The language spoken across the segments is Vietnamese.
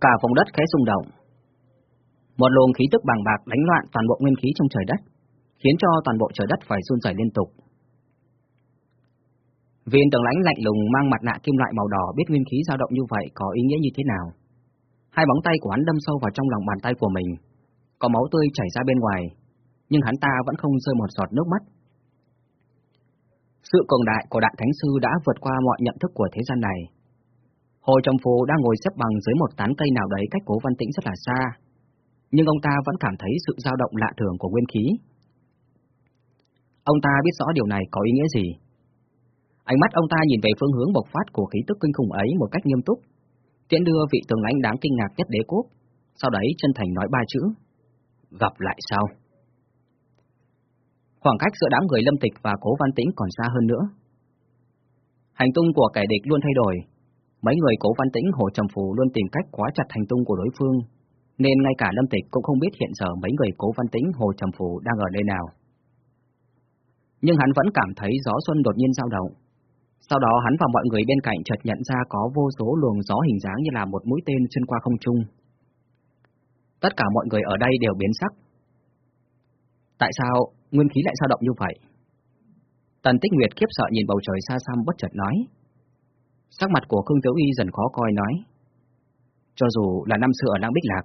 Cả vùng đất khẽ rung động. Một luồng khí tức bàng bạc đánh loạn toàn bộ nguyên khí trong trời đất, khiến cho toàn bộ trời đất phải run rẩy liên tục. Viên tường lãnh lạnh lùng mang mặt nạ kim loại màu đỏ biết nguyên khí dao động như vậy có ý nghĩa như thế nào. Hai bóng tay của hắn đâm sâu vào trong lòng bàn tay của mình, có máu tươi chảy ra bên ngoài, nhưng hắn ta vẫn không rơi một giọt nước mắt. Sự cường đại của Đại Thánh Sư đã vượt qua mọi nhận thức của thế gian này. Hồ Trầm Phù đang ngồi xếp bằng dưới một tán cây nào đấy cách cố văn tĩnh rất là xa, nhưng ông ta vẫn cảm thấy sự dao động lạ thường của nguyên khí. Ông ta biết rõ điều này có ý nghĩa gì. Ánh mắt ông ta nhìn về phương hướng bộc phát của khí tức kinh khủng ấy một cách nghiêm túc, tiễn đưa vị tướng lãnh đáng kinh ngạc nhất đế quốc, sau đấy chân thành nói ba chữ, gặp lại sau. Khoảng cách giữa đám người lâm tịch và cố văn tĩnh còn xa hơn nữa. Hành tung của kẻ địch luôn thay đổi, mấy người cố văn tĩnh hồ trầm phù luôn tìm cách quá chặt hành tung của đối phương, nên ngay cả lâm tịch cũng không biết hiện giờ mấy người cố văn tĩnh hồ trầm phù đang ở nơi nào. Nhưng hắn vẫn cảm thấy gió xuân đột nhiên dao động. Sau đó hắn và mọi người bên cạnh chợt nhận ra có vô số luồng gió hình dáng như là một mũi tên xuyên qua không trung. Tất cả mọi người ở đây đều biến sắc. Tại sao nguyên khí lại dao động như vậy? Tần Tích Nguyệt khiếp sợ nhìn bầu trời xa xăm bất chợt nói. Sắc mặt của Khương Tiểu Y dần khó coi nói. Cho dù là năm xưa ở Lang Bích Lạc,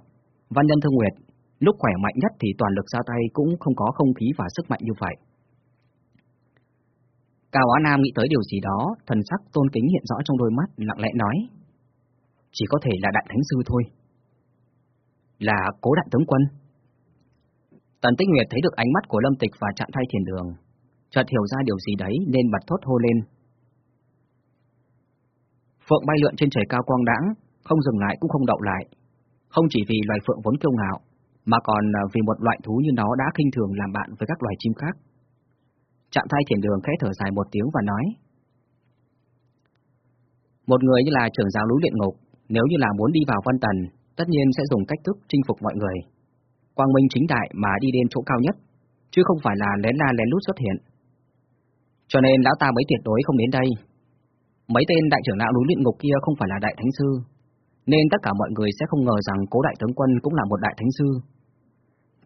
Văn Nhân Thương Nguyệt, lúc khỏe mạnh nhất thì toàn lực ra tay cũng không có không khí và sức mạnh như vậy. Cao Á Nam nghĩ tới điều gì đó, thần sắc tôn kính hiện rõ trong đôi mắt, lặng lẽ nói. Chỉ có thể là đại thánh sư thôi. Là cố đại tướng quân. Tần Tích Nguyệt thấy được ánh mắt của Lâm Tịch và chạm thay thiền đường, chợt hiểu ra điều gì đấy nên bật thốt hô lên. Phượng bay lượn trên trời cao quang đãng, không dừng lại cũng không đậu lại. Không chỉ vì loài phượng vốn kiêu ngạo, mà còn à, vì một loại thú như nó đã khinh thường làm bạn với các loài chim khác. Trạm thay thiền đường khẽ thở dài một tiếng và nói. Một người như là trưởng giáo núi luyện ngục, nếu như là muốn đi vào văn tần, tất nhiên sẽ dùng cách thức chinh phục mọi người. Quang minh chính đại mà đi đến chỗ cao nhất, chứ không phải là lén la lén lút xuất hiện. Cho nên lão ta mới tuyệt đối không đến đây. Mấy tên đại trưởng lão núi luyện ngục kia không phải là đại thánh sư, nên tất cả mọi người sẽ không ngờ rằng cố đại tướng quân cũng là một đại thánh sư.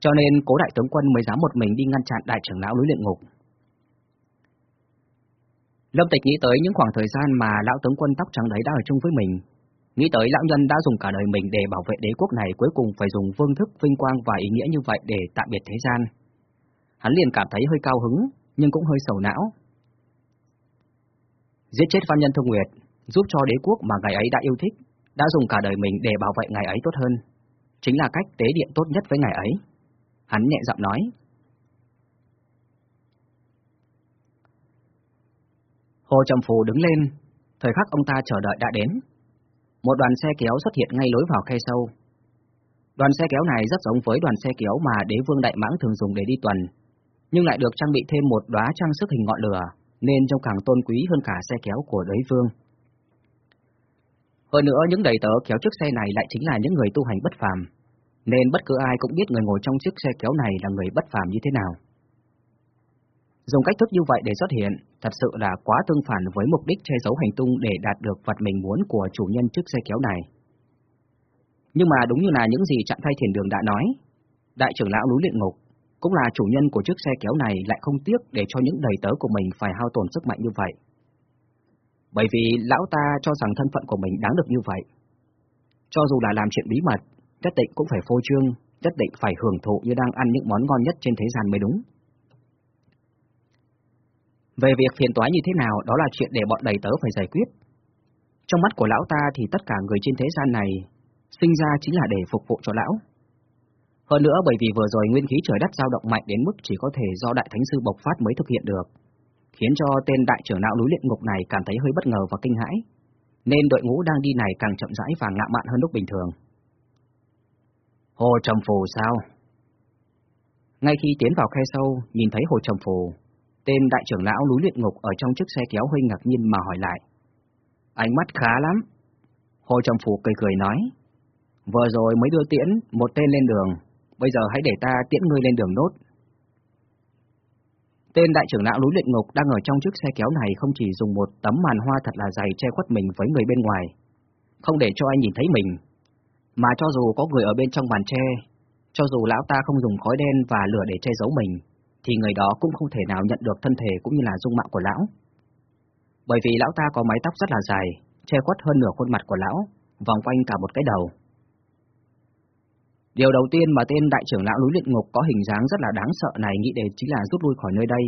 Cho nên cố đại tướng quân mới dám một mình đi ngăn chặn đại trưởng lão núi luyện ngục. Lâm Tịch nghĩ tới những khoảng thời gian mà lão tướng quân tóc trắng đấy đã ở chung với mình. Nghĩ tới lão nhân đã dùng cả đời mình để bảo vệ đế quốc này cuối cùng phải dùng vương thức, vinh quang và ý nghĩa như vậy để tạm biệt thế gian. Hắn liền cảm thấy hơi cao hứng, nhưng cũng hơi sầu não. Giết chết văn nhân thông nguyệt, giúp cho đế quốc mà ngài ấy đã yêu thích, đã dùng cả đời mình để bảo vệ ngài ấy tốt hơn. Chính là cách tế điện tốt nhất với ngài ấy. Hắn nhẹ giọng nói. Hồ Trầm Phù đứng lên, thời khắc ông ta chờ đợi đã đến. Một đoàn xe kéo xuất hiện ngay lối vào khe sâu. Đoàn xe kéo này rất giống với đoàn xe kéo mà đế vương Đại Mãng thường dùng để đi tuần, nhưng lại được trang bị thêm một đóa trang sức hình ngọn lửa, nên trông càng tôn quý hơn cả xe kéo của đế vương. Hơn nữa những đầy tớ kéo chiếc xe này lại chính là những người tu hành bất phàm, nên bất cứ ai cũng biết người ngồi trong chiếc xe kéo này là người bất phàm như thế nào. Dùng cách thức như vậy để xuất hiện, thật sự là quá tương phản với mục đích che giấu hành tung để đạt được vật mình muốn của chủ nhân chiếc xe kéo này. Nhưng mà đúng như là những gì trạng thay thiền đường đã nói, đại trưởng lão núi luyện ngục cũng là chủ nhân của chiếc xe kéo này lại không tiếc để cho những đầy tớ của mình phải hao tổn sức mạnh như vậy. Bởi vì lão ta cho rằng thân phận của mình đáng được như vậy. Cho dù là làm chuyện bí mật, nhất định cũng phải phô trương, nhất định phải hưởng thụ như đang ăn những món ngon nhất trên thế gian mới đúng. Về việc phiền toái như thế nào, đó là chuyện để bọn đầy tớ phải giải quyết. Trong mắt của lão ta thì tất cả người trên thế gian này sinh ra chính là để phục vụ cho lão. Hơn nữa bởi vì vừa rồi nguyên khí trời đất dao động mạnh đến mức chỉ có thể do đại thánh sư bộc phát mới thực hiện được, khiến cho tên đại trưởng lão núi luyện ngục này cảm thấy hơi bất ngờ và kinh hãi, nên đội ngũ đang đi này càng chậm rãi và ngạ mạn hơn lúc bình thường. Hồ Trầm Phù sao? Ngay khi tiến vào khe sâu, nhìn thấy Hồ Trầm Phù, tên đại trưởng lão núi luyện ngục ở trong chiếc xe kéo hơi ngạc nhiên mà hỏi lại. Ánh mắt khá lắm. Hồ Trầm Phù cười cười nói, vừa rồi mới đưa tiễn một tên lên đường, bây giờ hãy để ta tiễn ngươi lên đường nốt. Tên đại trưởng lão núi luyện ngục đang ở trong chiếc xe kéo này không chỉ dùng một tấm màn hoa thật là dày che khuất mình với người bên ngoài, không để cho ai nhìn thấy mình, Mà cho dù có người ở bên trong bàn che cho dù lão ta không dùng khói đen và lửa để che giấu mình, thì người đó cũng không thể nào nhận được thân thể cũng như là dung mạo của lão. Bởi vì lão ta có mái tóc rất là dài, che khuất hơn nửa khuôn mặt của lão, vòng quanh cả một cái đầu. Điều đầu tiên mà tên đại trưởng lão núi luyện ngục có hình dáng rất là đáng sợ này nghĩ đến chính là rút lui khỏi nơi đây.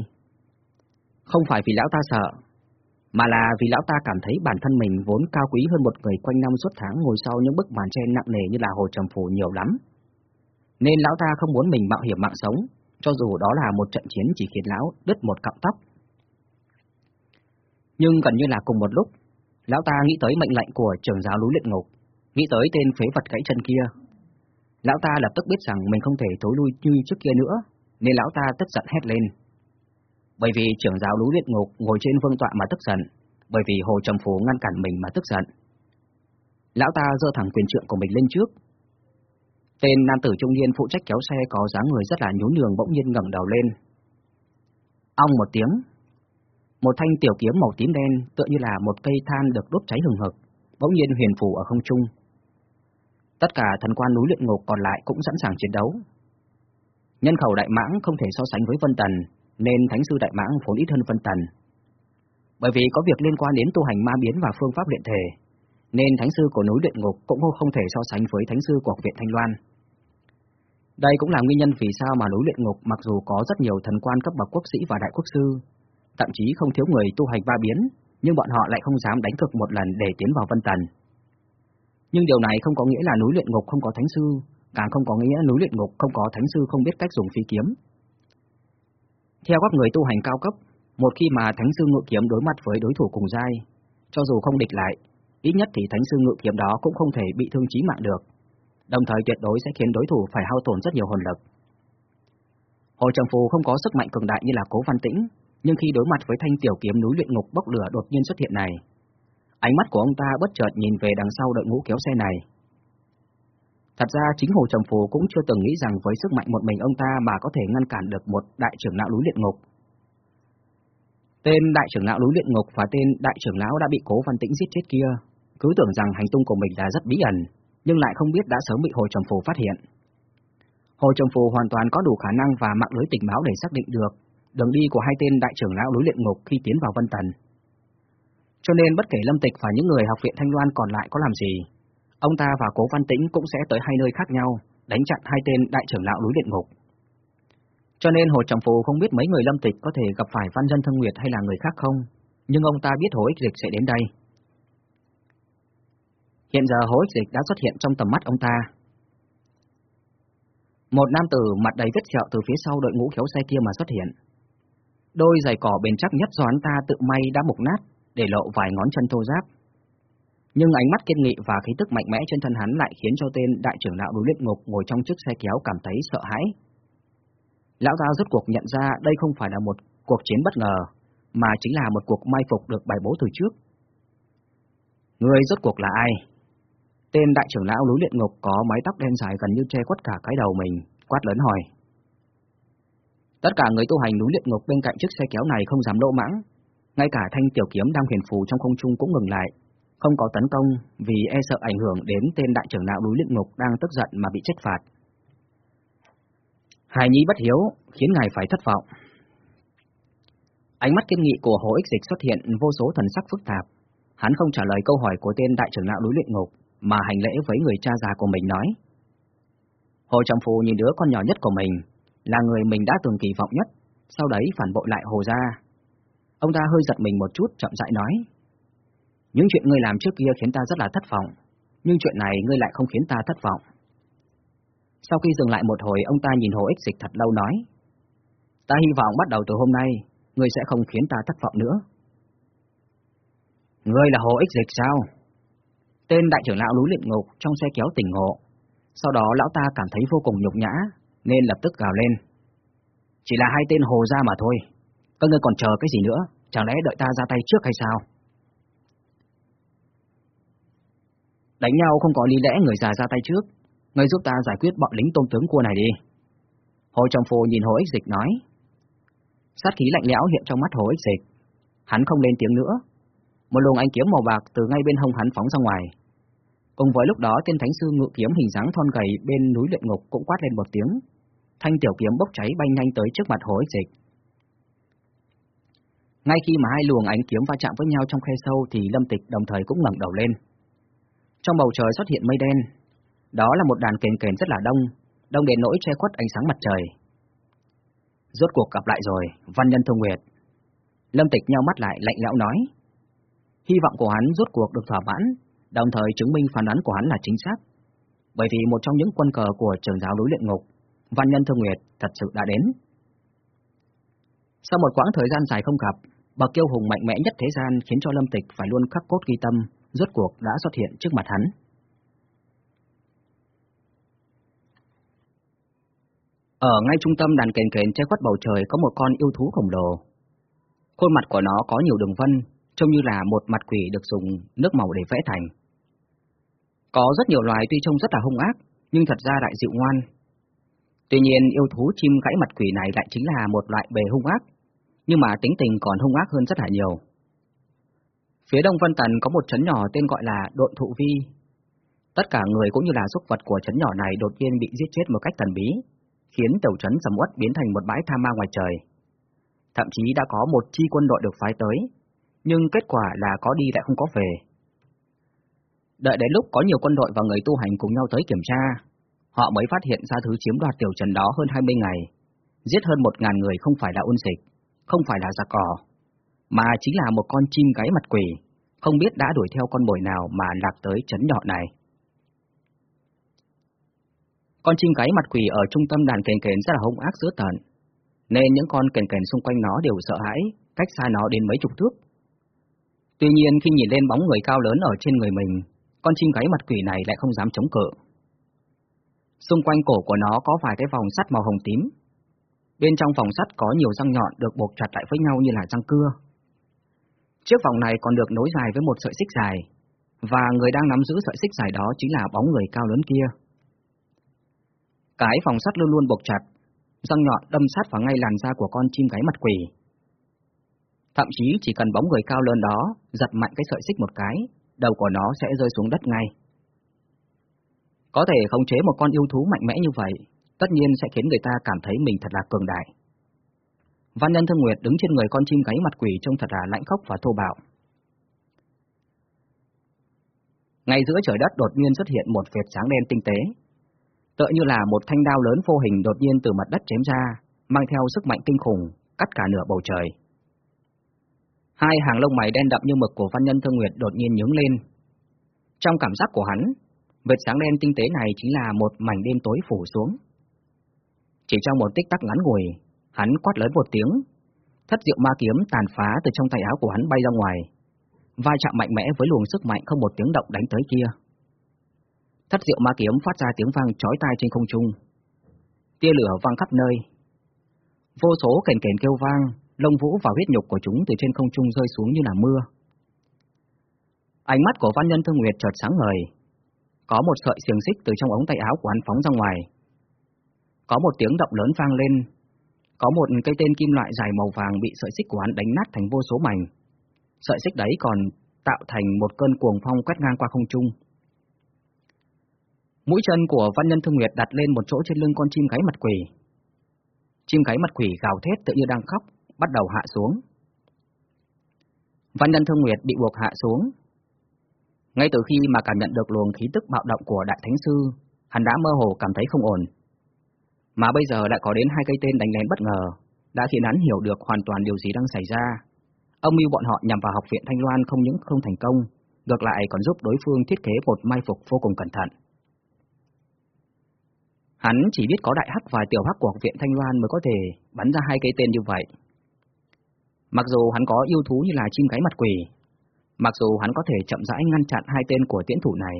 Không phải vì lão ta sợ, mà là vì lão ta cảm thấy bản thân mình vốn cao quý hơn một người quanh năm suốt tháng ngồi sau những bức màn che nặng nề như là hồ trầm phủ nhiều lắm. Nên lão ta không muốn mình mạo hiểm mạng sống, cho dù đó là một trận chiến chỉ khiến lão đứt một cọng tóc. Nhưng gần như là cùng một lúc, lão ta nghĩ tới mệnh lệnh của trưởng giáo núi luyện ngục, nghĩ tới tên phế vật gãy chân kia. Lão ta lập tức biết rằng mình không thể thối lui như trước kia nữa, nên lão ta tức giận hét lên. Bởi vì trưởng giáo lũ luyện ngục ngồi trên vương tọa mà tức giận, bởi vì Hồ Trầm Phú ngăn cản mình mà tức giận. Lão ta giơ thẳng quyền trượng của mình lên trước. Tên nam tử trung niên phụ trách kéo xe có dáng người rất là nhún nhường bỗng nhiên ngẩng đầu lên. Ong một tiếng, một thanh tiểu kiếm màu tím đen tựa như là một cây than được đốt cháy hừng hực, bỗng nhiên huyền phù ở không trung. Tất cả thần quan núi luyện ngục còn lại cũng sẵn sàng chiến đấu. Nhân khẩu đại mãng không thể so sánh với Vân Tần, nên Thánh sư đại mãng vốn ít hơn Vân Tần. Bởi vì có việc liên quan đến tu hành ma biến và phương pháp luyện thể, nên Thánh sư của núi luyện ngục cũng không thể so sánh với Thánh sư của viện Thanh Loan. Đây cũng là nguyên nhân vì sao mà núi luyện ngục mặc dù có rất nhiều thần quan cấp bậc quốc sĩ và đại quốc sư, thậm chí không thiếu người tu hành ba biến, nhưng bọn họ lại không dám đánh cực một lần để tiến vào Vân Tần. Nhưng điều này không có nghĩa là núi luyện ngục không có thánh sư, càng không có nghĩa núi luyện ngục không có thánh sư không biết cách dùng phi kiếm. Theo các người tu hành cao cấp, một khi mà thánh sư ngự kiếm đối mặt với đối thủ cùng giai, cho dù không địch lại, ít nhất thì thánh sư ngự kiếm đó cũng không thể bị thương chí mạng được, đồng thời tuyệt đối sẽ khiến đối thủ phải hao tổn rất nhiều hồn lực. Hồ Trầm Phù không có sức mạnh cường đại như là Cố Văn Tĩnh, nhưng khi đối mặt với thanh tiểu kiếm núi luyện ngục bốc lửa đột nhiên xuất hiện này, ánh mắt của ông ta bất chợt nhìn về đằng sau đội ngũ kéo xe này. Thật ra chính Hồ Trầm Phù cũng chưa từng nghĩ rằng với sức mạnh một mình ông ta mà có thể ngăn cản được một đại trưởng lão núi luyện ngục. Tên đại trưởng lão núi luyện ngục và tên đại trưởng lão đã bị Cố Văn Tĩnh giết chết kia, cứ tưởng rằng hành tung của mình là rất bí ẩn, nhưng lại không biết đã sớm bị Hồ Trầm Phù phát hiện. Hồ Trầm Phù hoàn toàn có đủ khả năng và mạng lưới tình báo để xác định được đường đi của hai tên đại trưởng lão núi luyện ngục khi tiến vào Vân Tần. Cho nên bất kể Lâm Tịch và những người học viện Thanh Loan còn lại có làm gì, ông ta và Cố Văn Tĩnh cũng sẽ tới hai nơi khác nhau, đánh chặn hai tên đại trưởng lão núi điện ngục. Cho nên Hồ Trọng Phù không biết mấy người Lâm Tịch có thể gặp phải Văn Dân Thân Nguyệt hay là người khác không, nhưng ông ta biết Hồ Ích Dịch sẽ đến đây. Hiện giờ Hồ Ích Dịch đã xuất hiện trong tầm mắt ông ta. Một nam tử mặt đầy vết sẹo từ phía sau đội ngũ khéo xe kia mà xuất hiện. Đôi giày cỏ bền chắc nhất do hắn ta tự may đã mục nát, để lộ vài ngón chân thô ráp. Nhưng ánh mắt kiên nghị và khí tức mạnh mẽ trên thân hắn lại khiến cho tên đại trưởng lão núi luyện ngục ngồi trong chiếc xe kéo cảm thấy sợ hãi. Lão ta rốt cuộc nhận ra đây không phải là một cuộc chiến bất ngờ, mà chính là một cuộc mai phục được bài bố từ trước. Người rốt cuộc là ai? Tên đại trưởng lão núi luyện ngục có mái tóc đen dài gần như che quất cả cái đầu mình, quát lớn hỏi. Tất cả người tu hành núi luyện ngục bên cạnh chiếc xe kéo này không dám lỗ mãng, ngay cả thanh tiểu kiếm đang huyền phù trong không trung cũng ngừng lại, không có tấn công vì e sợ ảnh hưởng đến tên đại trưởng lão núi luyện ngục đang tức giận mà bị trách phạt. Hài nhi bất hiếu khiến ngài phải thất vọng. Ánh mắt kiên nghị của Hồ Ích Dịch xuất hiện vô số thần sắc phức tạp. Hắn không trả lời câu hỏi của tên đại trưởng lão núi luyện ngục, mà hành lễ với người cha già của mình nói. Hồ Trọng Phù nhìn đứa con nhỏ nhất của mình, là người mình đã từng kỳ vọng nhất, sau đấy phản bội lại Hồ gia. Ông ta hơi giật mình một chút, chậm rãi nói. Những chuyện ngươi làm trước kia khiến ta rất là thất vọng, nhưng chuyện này ngươi lại không khiến ta thất vọng. Sau khi dừng lại một hồi, ông ta nhìn Hồ Ích Dịch thật lâu nói. Ta hy vọng bắt đầu từ hôm nay, ngươi sẽ không khiến ta thất vọng nữa. Ngươi là Hồ Ích Dịch sao? Tên đại trưởng lão núi luyện ngục trong xe kéo tỉnh ngộ. Sau đó lão ta cảm thấy vô cùng nhục nhã, nên lập tức gào lên. Chỉ là hai tên hồ ra mà thôi, các ngươi còn chờ cái gì nữa, chẳng lẽ đợi ta ra tay trước hay sao? Đánh nhau không có lý lẽ người già ra tay trước, ngươi giúp ta giải quyết bọn lính tôn tướng cua này đi. Hồ Trọng Phù nhìn Hồ Ích Dịch nói. Sát khí lạnh lẽo hiện trong mắt Hồ Ích Dịch. Hắn không lên tiếng nữa. Một luồng ánh kiếm màu bạc từ ngay bên hông hắn phóng ra ngoài. Cùng với lúc đó tên thánh sư ngự kiếm hình dáng thon gầy bên núi luyện ngục cũng quát lên một tiếng. Thanh tiểu kiếm bốc cháy bay nhanh tới trước mặt hối dịch. Ngay khi mà hai luồng ánh kiếm va chạm với nhau trong khe sâu thì Lâm Tịch đồng thời cũng ngẩng đầu lên. Trong bầu trời xuất hiện mây đen. Đó là một đàn kền kền rất là đông, đông đến nỗi che khuất ánh sáng mặt trời. Rốt cuộc gặp lại rồi, văn nhân thông nguyệt. Lâm Tịch nhau mắt lại lạnh lẽo nói. Hy vọng của hắn rốt cuộc được thỏa mãn, đồng thời chứng minh phán đoán của hắn là chính xác. Bởi vì một trong những quân cờ của trường giáo đối luyện ngục, văn nhân thông nguyệt thật sự đã đến. Sau một quãng thời gian dài không gặp, bậc kiêu hùng mạnh mẽ nhất thế gian khiến cho Lâm Tịch phải luôn khắc cốt ghi tâm, rốt cuộc đã xuất hiện trước mặt hắn. Ở ngay trung tâm đàn kền kền che khuất bầu trời có một con yêu thú khổng lồ. Khuôn mặt của nó có nhiều đường vân, trông như là một mặt quỷ được dùng nước màu để vẽ thành. Có rất nhiều loài tuy trông rất là hung ác, nhưng thật ra lại dịu ngoan. Tuy nhiên yêu thú chim gãy mặt quỷ này lại chính là một loại bề hung ác, nhưng mà tính tình còn hung ác hơn rất là nhiều. Phía đông Vân Tần có một trấn nhỏ tên gọi là Độn Thụ Vi. Tất cả người cũng như là súc vật của trấn nhỏ này đột nhiên bị giết chết một cách thần bí, khiến tiểu trấn sầm uất biến thành một bãi tha ma ngoài trời. Thậm chí đã có một chi quân đội được phái tới, nhưng kết quả là có đi lại không có về. Đợi đến lúc có nhiều quân đội và người tu hành cùng nhau tới kiểm tra, họ mới phát hiện ra thứ chiếm đoạt tiểu trần đó hơn 20 ngày, giết hơn một ngàn người không phải là ôn dịch, không phải là giặc cỏ, mà chính là một con chim gáy mặt quỷ, không biết đã đuổi theo con mồi nào mà lạc tới chấn nhỏ này. Con chim gáy mặt quỷ ở trung tâm đàn kền kền rất là hung ác dữ tợn, nên những con kền kền xung quanh nó đều sợ hãi, cách xa nó đến mấy chục thước. Tuy nhiên khi nhìn lên bóng người cao lớn ở trên người mình, con chim gáy mặt quỷ này lại không dám chống cự. Xung quanh cổ của nó có vài cái vòng sắt màu hồng tím. Bên trong vòng sắt có nhiều răng nhọn được buộc chặt lại với nhau như là răng cưa. Chiếc vòng này còn được nối dài với một sợi xích dài, và người đang nắm giữ sợi xích dài đó chính là bóng người cao lớn kia. Cái vòng sắt luôn luôn buộc chặt, răng nhọn đâm sát vào ngay làn da của con chim gáy mặt quỷ. Thậm chí chỉ cần bóng người cao lớn đó giật mạnh cái sợi xích một cái, đầu của nó sẽ rơi xuống đất ngay. Có thể khống chế một con yêu thú mạnh mẽ như vậy, tất nhiên sẽ khiến người ta cảm thấy mình thật là cường đại. Văn nhân Thương Nguyệt đứng trên người con chim gáy mặt quỷ trông thật là lạnh khốc và thô bạo. Ngay giữa trời đất đột nhiên xuất hiện một vệt sáng đen tinh tế, tựa như là một thanh đao lớn vô hình đột nhiên từ mặt đất chém ra, mang theo sức mạnh kinh khủng, cắt cả nửa bầu trời. Hai hàng lông mày đen đậm như mực của văn nhân Thương Nguyệt đột nhiên nhướng lên. Trong cảm giác của hắn, vệt sáng đen tinh tế này chính là một mảnh đêm tối phủ xuống. Chỉ trong một tích tắc ngắn ngủi, hắn quát lớn một tiếng, thất diệu ma kiếm tàn phá từ trong tay áo của hắn bay ra ngoài, vai chạm mạnh mẽ với luồng sức mạnh không một tiếng động đánh tới kia. Thất diệu ma kiếm phát ra tiếng vang chói tai trên không trung. Tia lửa vang khắp nơi. Vô số kền kền kêu vang, lông vũ và huyết nhục của chúng từ trên không trung rơi xuống như là mưa. Ánh mắt của văn nhân thương nguyệt chợt sáng ngời. Có một sợi xiềng xích từ trong ống tay áo của hắn phóng ra ngoài. Có một tiếng động lớn vang lên. Có một cây tên kim loại dài màu vàng bị sợi xích của hắn đánh nát thành vô số mảnh. Sợi xích đấy còn tạo thành một cơn cuồng phong quét ngang qua không trung. Mũi chân của văn nhân thương nguyệt đặt lên một chỗ trên lưng con chim gáy mặt quỷ. Chim gáy mặt quỷ gào thét tự như đang khóc, bắt đầu hạ xuống. Văn nhân thương nguyệt bị buộc hạ xuống. Ngay từ khi mà cảm nhận được luồng khí tức bạo động của Đại Thánh Sư, hắn đã mơ hồ cảm thấy không ổn. Mà bây giờ lại có đến hai cây tên đánh lén bất ngờ, đã khiến hắn hiểu được hoàn toàn điều gì đang xảy ra. Âm mưu bọn họ nhằm vào học viện Thanh Loan không những không thành công, ngược lại còn giúp đối phương thiết kế một mai phục vô cùng cẩn thận. Hắn chỉ biết có đại hắc và tiểu hắc của học viện Thanh Loan mới có thể bắn ra hai cây tên như vậy, Mặc dù hắn có yêu thú như là chim gáy mặt quỷ, mặc dù hắn có thể chậm rãi ngăn chặn hai tên của tiễn thủ này,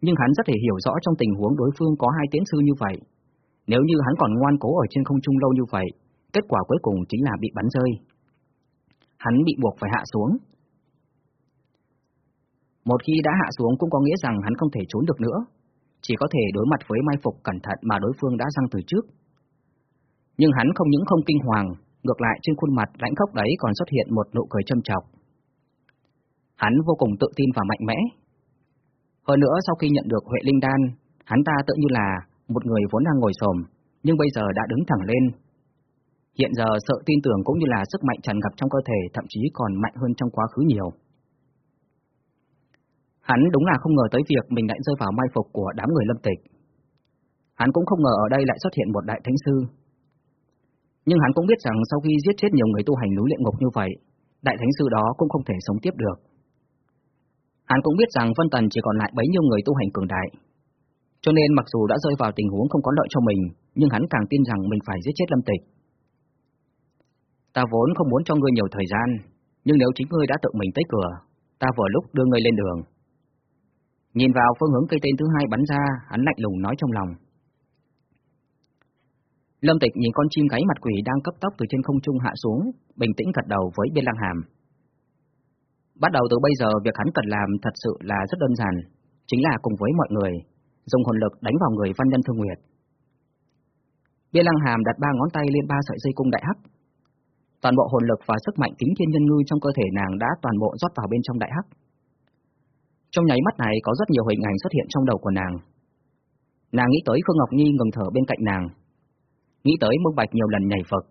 nhưng hắn rất thể hiểu rõ trong tình huống đối phương có hai tiễn sư như vậy. Nếu như hắn còn ngoan cố ở trên không trung lâu như vậy, kết quả cuối cùng chính là bị bắn rơi. Hắn bị buộc phải hạ xuống. Một khi đã hạ xuống cũng có nghĩa rằng hắn không thể trốn được nữa, chỉ có thể đối mặt với mai phục cẩn thận mà đối phương đã răng từ trước. Nhưng hắn không những không kinh hoàng, ngược lại trên khuôn mặt lãnh khốc đấy còn xuất hiện một nụ cười châm chọc. Hắn vô cùng tự tin và mạnh mẽ. Hơn nữa sau khi nhận được Huệ Linh Đan, hắn ta tự như là một người vốn đang ngồi xổm, nhưng bây giờ đã đứng thẳng lên. Hiện giờ sợ tin tưởng cũng như là sức mạnh tràn ngập trong cơ thể thậm chí còn mạnh hơn trong quá khứ nhiều. Hắn đúng là không ngờ tới việc mình lại rơi vào mai phục của đám người lâm tịch. Hắn cũng không ngờ ở đây lại xuất hiện một đại thánh sư. Nhưng hắn cũng biết rằng sau khi giết chết nhiều người tu hành núi luyện ngục như vậy, đại thánh sư đó cũng không thể sống tiếp được. Hắn cũng biết rằng Vân Tần chỉ còn lại bấy nhiêu người tu hành cường đại. Cho nên mặc dù đã rơi vào tình huống không có lợi cho mình, nhưng hắn càng tin rằng mình phải giết chết Lâm Tịch. Ta vốn không muốn cho ngươi nhiều thời gian, nhưng nếu chính ngươi đã tự mình tới cửa, ta vừa lúc đưa ngươi lên đường. Nhìn vào phương hướng cây tên thứ hai bắn ra, hắn lạnh lùng nói trong lòng. Lâm Tịch nhìn con chim gáy mặt quỷ đang cấp tốc từ trên không trung hạ xuống, bình tĩnh gật đầu với Biên Lăng Hàm. Bắt đầu từ bây giờ việc hắn cần làm thật sự là rất đơn giản, chính là cùng với mọi người, dùng hồn lực đánh vào người văn nhân thương nguyệt. Biên Lăng Hàm đặt ba ngón tay lên ba sợi dây cung đại hắc. Toàn bộ hồn lực và sức mạnh kính thiên nhân ngư trong cơ thể nàng đã toàn bộ rót vào bên trong đại hắc. Trong nháy mắt này có rất nhiều hình ảnh xuất hiện trong đầu của nàng. Nàng nghĩ tới Khương Ngọc Nhi ngừng thở bên cạnh nàng, nghĩ tới Mông Bạch nhiều lần nhảy phật.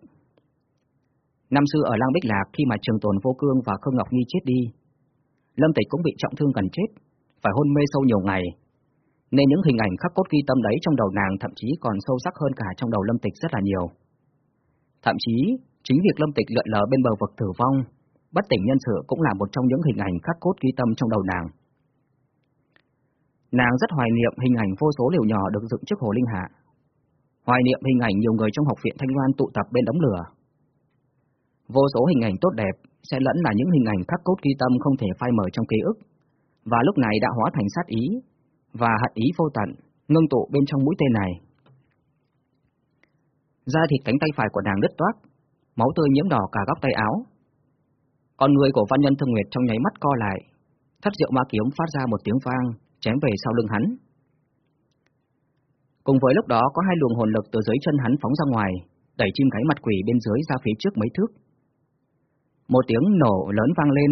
Năm xưa ở Lang Bích Lạc khi mà Trường Tồn Vô Cương và Khương Ngọc Nhi chết đi, Lâm Tịch cũng bị trọng thương gần chết, phải hôn mê sâu nhiều ngày, nên những hình ảnh khắc cốt ghi tâm đấy trong đầu nàng thậm chí còn sâu sắc hơn cả trong đầu Lâm Tịch rất là nhiều. Thậm chí, chính việc Lâm Tịch lượn lờ bên bờ vực tử vong, bất tỉnh nhân sự cũng là một trong những hình ảnh khắc cốt ghi tâm trong đầu nàng. Nàng rất hoài niệm hình ảnh vô số liều nhỏ được dựng trước hồ linh hạ. Hoài niệm hình ảnh nhiều người trong học viện Thanh Loan tụ tập bên đống lửa. Vô số hình ảnh tốt đẹp sẽ lẫn là những hình ảnh khắc cốt ghi tâm không thể phai mờ trong ký ức, và lúc này đã hóa thành sát ý và hận ý vô tận, ngưng tụ bên trong mũi tên này. Da thịt cánh tay phải của nàng đứt toát, máu tươi nhiễm đỏ cả góc tay áo. Con người của văn nhân thương nguyệt trong nháy mắt co lại, thất rượu ma kiếm phát ra một tiếng vang, chém về sau lưng hắn. Cùng với lúc đó có hai luồng hồn lực từ dưới chân hắn phóng ra ngoài, đẩy chim cánh mặt quỷ bên dưới ra phía trước mấy thước. Một tiếng nổ lớn vang lên,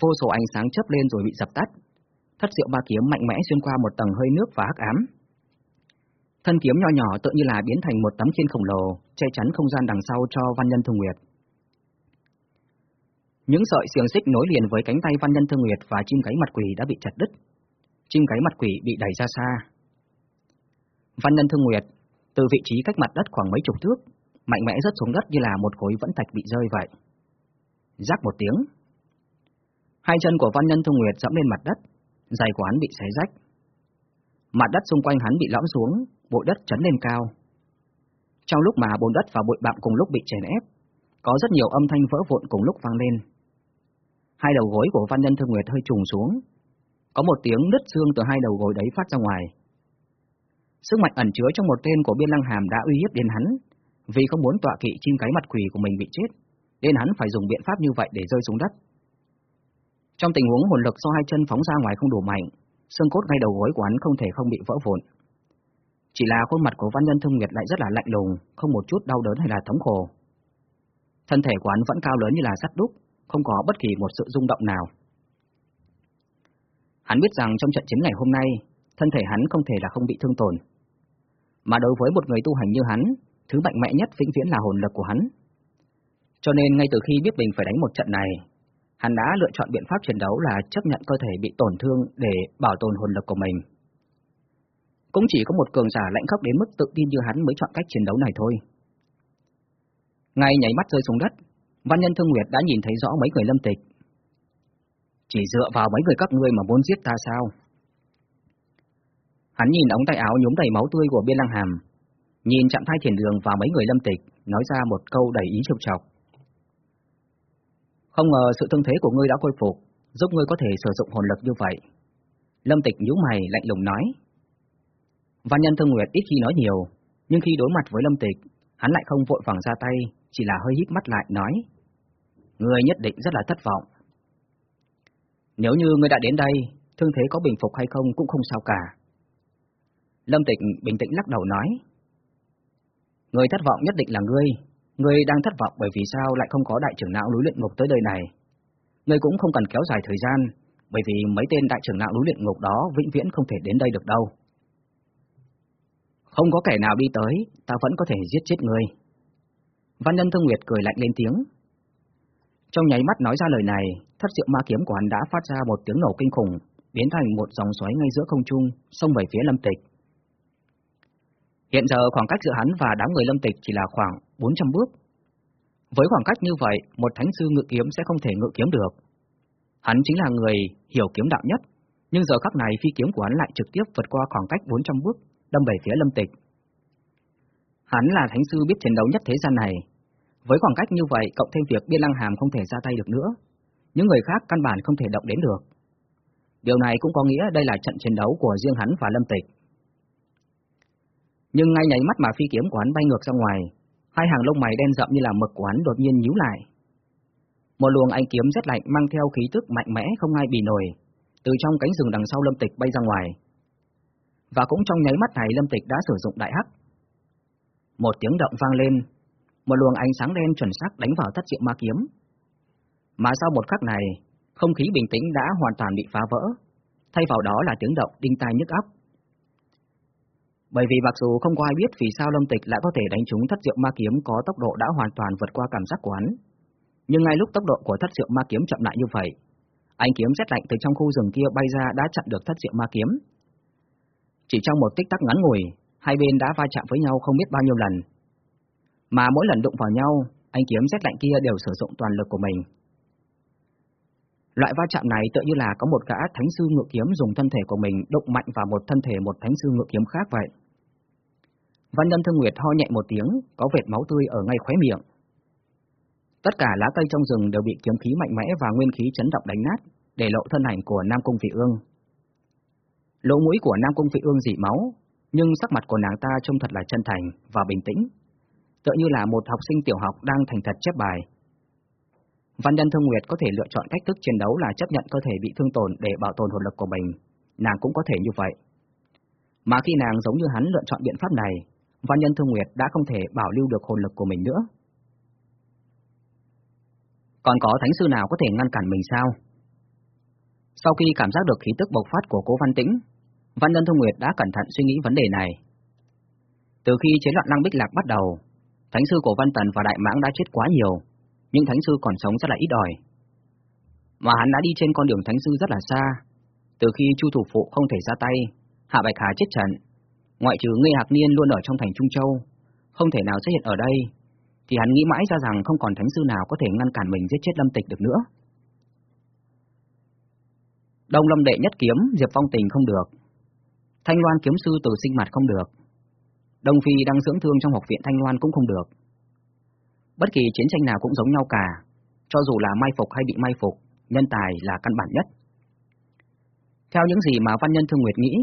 vô số ánh sáng chớp lên rồi bị dập tắt. Thất diệu ba kiếm mạnh mẽ xuyên qua một tầng hơi nước và hắc ám. Thân kiếm nho nhỏ tự như là biến thành một tấm khiên khổng lồ, che chắn không gian đằng sau cho văn nhân thương nguyệt. Những sợi xiềng xích nối liền với cánh tay văn nhân thương nguyệt và chim gáy mặt quỷ đã bị chặt đứt. Chim gáy mặt quỷ bị đẩy ra xa. Văn nhân thương nguyệt, từ vị trí cách mặt đất khoảng mấy chục thước, mạnh mẽ rớt xuống đất như là một khối vẫn thạch bị rơi vậy. Rắc một tiếng. Hai chân của văn nhân thương nguyệt dẫm lên mặt đất, giày của hắn bị xé rách. Mặt đất xung quanh hắn bị lõm xuống, bụi đất chấn lên cao. Trong lúc mà bồn đất và bụi bạm cùng lúc bị chèn ép, có rất nhiều âm thanh vỡ vụn cùng lúc vang lên. Hai đầu gối của văn nhân thương nguyệt hơi trùng xuống, có một tiếng nứt xương từ hai đầu gối đấy phát ra ngoài. Sức mạnh ẩn chứa trong một tên của biên lăng hàm đã uy hiếp đến hắn, vì không muốn tọa kỵ chim cái mặt quỷ của mình bị chết, nên hắn phải dùng biện pháp như vậy để rơi xuống đất. Trong tình huống hồn lực do hai chân phóng ra ngoài không đủ mạnh, xương cốt ngay đầu gối của hắn không thể không bị vỡ vụn. Chỉ là khuôn mặt của văn nhân thương nguyệt lại rất là lạnh lùng, không một chút đau đớn hay là thống khổ. Thân thể của hắn vẫn cao lớn như là sắt đúc, không có bất kỳ một sự rung động nào. Hắn biết rằng trong trận chiến ngày hôm nay, thân thể hắn không thể là không bị thương tổn. Mà đối với một người tu hành như hắn, thứ mạnh mẽ nhất vĩnh viễn là hồn lực của hắn. Cho nên ngay từ khi biết mình phải đánh một trận này, hắn đã lựa chọn biện pháp chiến đấu là chấp nhận cơ thể bị tổn thương để bảo tồn hồn lực của mình. Cũng chỉ có một cường giả lãnh khốc đến mức tự tin như hắn mới chọn cách chiến đấu này thôi. Ngay nhảy mắt rơi xuống đất, Văn Nhân Thương Nguyệt đã nhìn thấy rõ mấy người lâm tịch. Chỉ dựa vào mấy người các ngươi mà muốn giết ta sao? Hắn nhìn ống tay áo nhúng đầy máu tươi của Biên Lăng Hàm, nhìn chạm thai thiền đường và mấy người lâm tịch, nói ra một câu đầy ý trục trọc. Không ngờ sự thương thế của ngươi đã khôi phục, giúp ngươi có thể sử dụng hồn lực như vậy. Lâm tịch nhíu mày lạnh lùng nói. Văn nhân thương nguyệt ít khi nói nhiều, nhưng khi đối mặt với lâm tịch, hắn lại không vội vàng ra tay, chỉ là hơi híp mắt lại nói. Ngươi nhất định rất là thất vọng. Nếu như ngươi đã đến đây, thương thế có bình phục hay không cũng không sao cả. Lâm Tịch bình tĩnh lắc đầu nói. Người thất vọng nhất định là ngươi, ngươi đang thất vọng bởi vì sao lại không có đại trưởng não núi luyện ngục tới đời này. Ngươi cũng không cần kéo dài thời gian, bởi vì mấy tên đại trưởng lão núi luyện ngục đó vĩnh viễn không thể đến đây được đâu. Không có kẻ nào đi tới, ta vẫn có thể giết chết ngươi. Văn nhân Thương Nguyệt cười lạnh lên tiếng. Trong nháy mắt nói ra lời này, thất diệu ma kiếm của hắn đã phát ra một tiếng nổ kinh khủng, biến thành một dòng xoáy ngay giữa không trung, xông về phía Lâm Tịch. Hiện giờ khoảng cách giữa hắn và đám người Lâm Tịch chỉ là khoảng 400 bước. Với khoảng cách như vậy, một thánh sư ngự kiếm sẽ không thể ngự kiếm được. Hắn chính là người hiểu kiếm đạo nhất, nhưng giờ khắc này phi kiếm của hắn lại trực tiếp vượt qua khoảng cách 400 bước, đâm về phía Lâm Tịch. Hắn là thánh sư biết chiến đấu nhất thế gian này. Với khoảng cách như vậy, cộng thêm việc Biên Lăng Hàm không thể ra tay được nữa, những người khác căn bản không thể động đến được. Điều này cũng có nghĩa đây là trận chiến đấu của riêng hắn và Lâm Tịch. Nhưng ngay nháy mắt mà phi kiếm của hắn bay ngược ra ngoài, hai hàng lông mày đen rậm như là mực của hắn đột nhiên nhíu lại. Một luồng ánh kiếm rất lạnh mang theo khí tức mạnh mẽ không ai bì nổi, từ trong cánh rừng đằng sau Lâm Tịch bay ra ngoài. Và cũng trong nháy mắt này Lâm Tịch đã sử dụng đại hắc. Một tiếng động vang lên, một luồng ánh sáng đen chuẩn xác đánh vào thất diệu ma kiếm. Mà sau một khắc này, không khí bình tĩnh đã hoàn toàn bị phá vỡ, thay vào đó là tiếng động đinh tai nhức óc. Bởi vì mặc dù không có ai biết vì sao Lâm Tịch lại có thể đánh trúng thất diệu ma kiếm có tốc độ đã hoàn toàn vượt qua cảm giác của hắn. Nhưng ngay lúc tốc độ của thất diệu ma kiếm chậm lại như vậy, ánh kiếm rét lạnh từ trong khu rừng kia bay ra đã chặn được thất diệu ma kiếm. Chỉ trong một tích tắc ngắn ngủi, hai bên đã va chạm với nhau không biết bao nhiêu lần. Mà mỗi lần đụng vào nhau, ánh kiếm rét lạnh kia đều sử dụng toàn lực của mình. Loại va chạm này tự như là có một gã thánh sư ngự kiếm dùng thân thể của mình đụng mạnh vào một thân thể một thánh sư ngự kiếm khác vậy. Văn Nhân Thương Nguyệt ho nhẹ một tiếng, có vệt máu tươi ở ngay khóe miệng. Tất cả lá cây trong rừng đều bị kiếm khí mạnh mẽ và nguyên khí chấn động đánh nát, để lộ thân ảnh của Nam Cung Vị Ương. Lỗ mũi của Nam Cung Vị Ương dỉ máu, nhưng sắc mặt của nàng ta trông thật là chân thành và bình tĩnh, tựa như là một học sinh tiểu học đang thành thật chép bài. Văn Nhân Thương Nguyệt có thể lựa chọn cách thức chiến đấu là chấp nhận cơ thể bị thương tổn để bảo tồn hồn lực của mình, nàng cũng có thể như vậy. Mà khi nàng giống như hắn lựa chọn biện pháp này, Văn Nhân Thương Nguyệt đã không thể bảo lưu được hồn lực của mình nữa. Còn có thánh sư nào có thể ngăn cản mình sao? Sau khi cảm giác được khí tức bộc phát của cố Văn Tĩnh, Văn Nhân Thương Nguyệt đã cẩn thận suy nghĩ vấn đề này. Từ khi chiến loạn Lăng Bích Lạc bắt đầu, thánh sư của Văn Tần và Đại Mãng đã chết quá nhiều, nhưng thánh sư còn sống rất là ít ỏi. Mà hắn đã đi trên con đường thánh sư rất là xa, từ khi Chu thủ phụ không thể ra tay, Hạ Bạch Hà chết trận, ngoại trừ Ngây Hạc Niên luôn ở trong thành Trung Châu, không thể nào xuất hiện ở đây, thì hắn nghĩ mãi ra rằng không còn thánh sư nào có thể ngăn cản mình giết chết Lâm Tịch được nữa. Đông Lâm đệ nhất kiếm, Diệp Phong Tình không được. Thanh Loan kiếm sư từ sinh mặt không được. Đông Phi đang dưỡng thương trong học viện Thanh Loan cũng không được. Bất kỳ chiến tranh nào cũng giống nhau cả, cho dù là mai phục hay bị mai phục, nhân tài là căn bản nhất. Theo những gì mà Văn Nhân Thương Nguyệt nghĩ,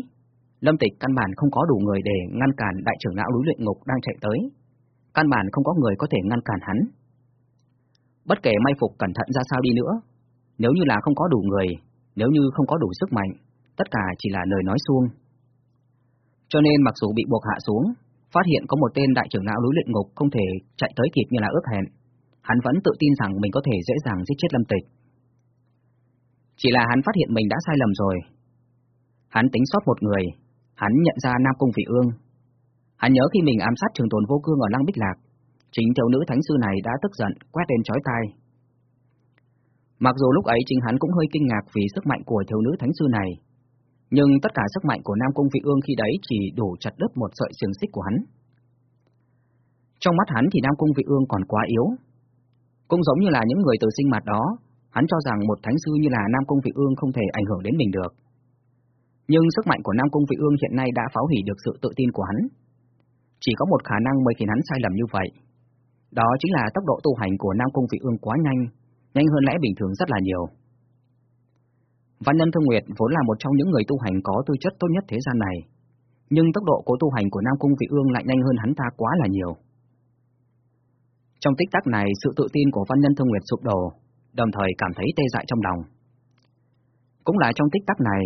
Lâm Tịch căn bản không có đủ người để ngăn cản đại trưởng lão núi luyện ngục đang chạy tới. Căn bản không có người có thể ngăn cản hắn. Bất kể may phục cẩn thận ra sao đi nữa, nếu như là không có đủ người, nếu như không có đủ sức mạnh, tất cả chỉ là lời nói suông. Cho nên mặc dù bị buộc hạ xuống, phát hiện có một tên đại trưởng lão núi luyện ngục không thể chạy tới kịp như là ước hẹn, hắn vẫn tự tin rằng mình có thể dễ dàng giết chết Lâm Tịch. Chỉ là hắn phát hiện mình đã sai lầm rồi. Hắn tính sót một người, hắn nhận ra Nam Cung Vị Ương. Hắn nhớ khi mình ám sát trường tồn vô cương ở Lăng Bích Lạc, chính thiếu nữ thánh sư này đã tức giận, quét lên chói tai. Mặc dù lúc ấy chính hắn cũng hơi kinh ngạc vì sức mạnh của thiếu nữ thánh sư này, nhưng tất cả sức mạnh của Nam Cung Vị Ương khi đấy chỉ đủ chặt đứt một sợi xiềng xích của hắn. Trong mắt hắn thì Nam Cung Vị Ương còn quá yếu. Cũng giống như là những người từ sinh mặt đó, hắn cho rằng một thánh sư như là Nam Cung Vị Ương không thể ảnh hưởng đến mình được. Nhưng sức mạnh của Nam Cung Vị Ương hiện nay đã phá hủy được sự tự tin của hắn. Chỉ có một khả năng mới khiến hắn sai lầm như vậy. Đó chính là tốc độ tu hành của Nam Cung Vị Ương quá nhanh, nhanh hơn lẽ bình thường rất là nhiều. Văn Nhân Thương Nguyệt vốn là một trong những người tu hành có tư chất tốt nhất thế gian này, nhưng tốc độ của tu hành của Nam Cung Vị Ương lại nhanh hơn hắn ta quá là nhiều. Trong tích tắc này, sự tự tin của Văn Nhân Thương Nguyệt sụp đổ, đồng thời cảm thấy tê dại trong lòng. Cũng là trong tích tắc này,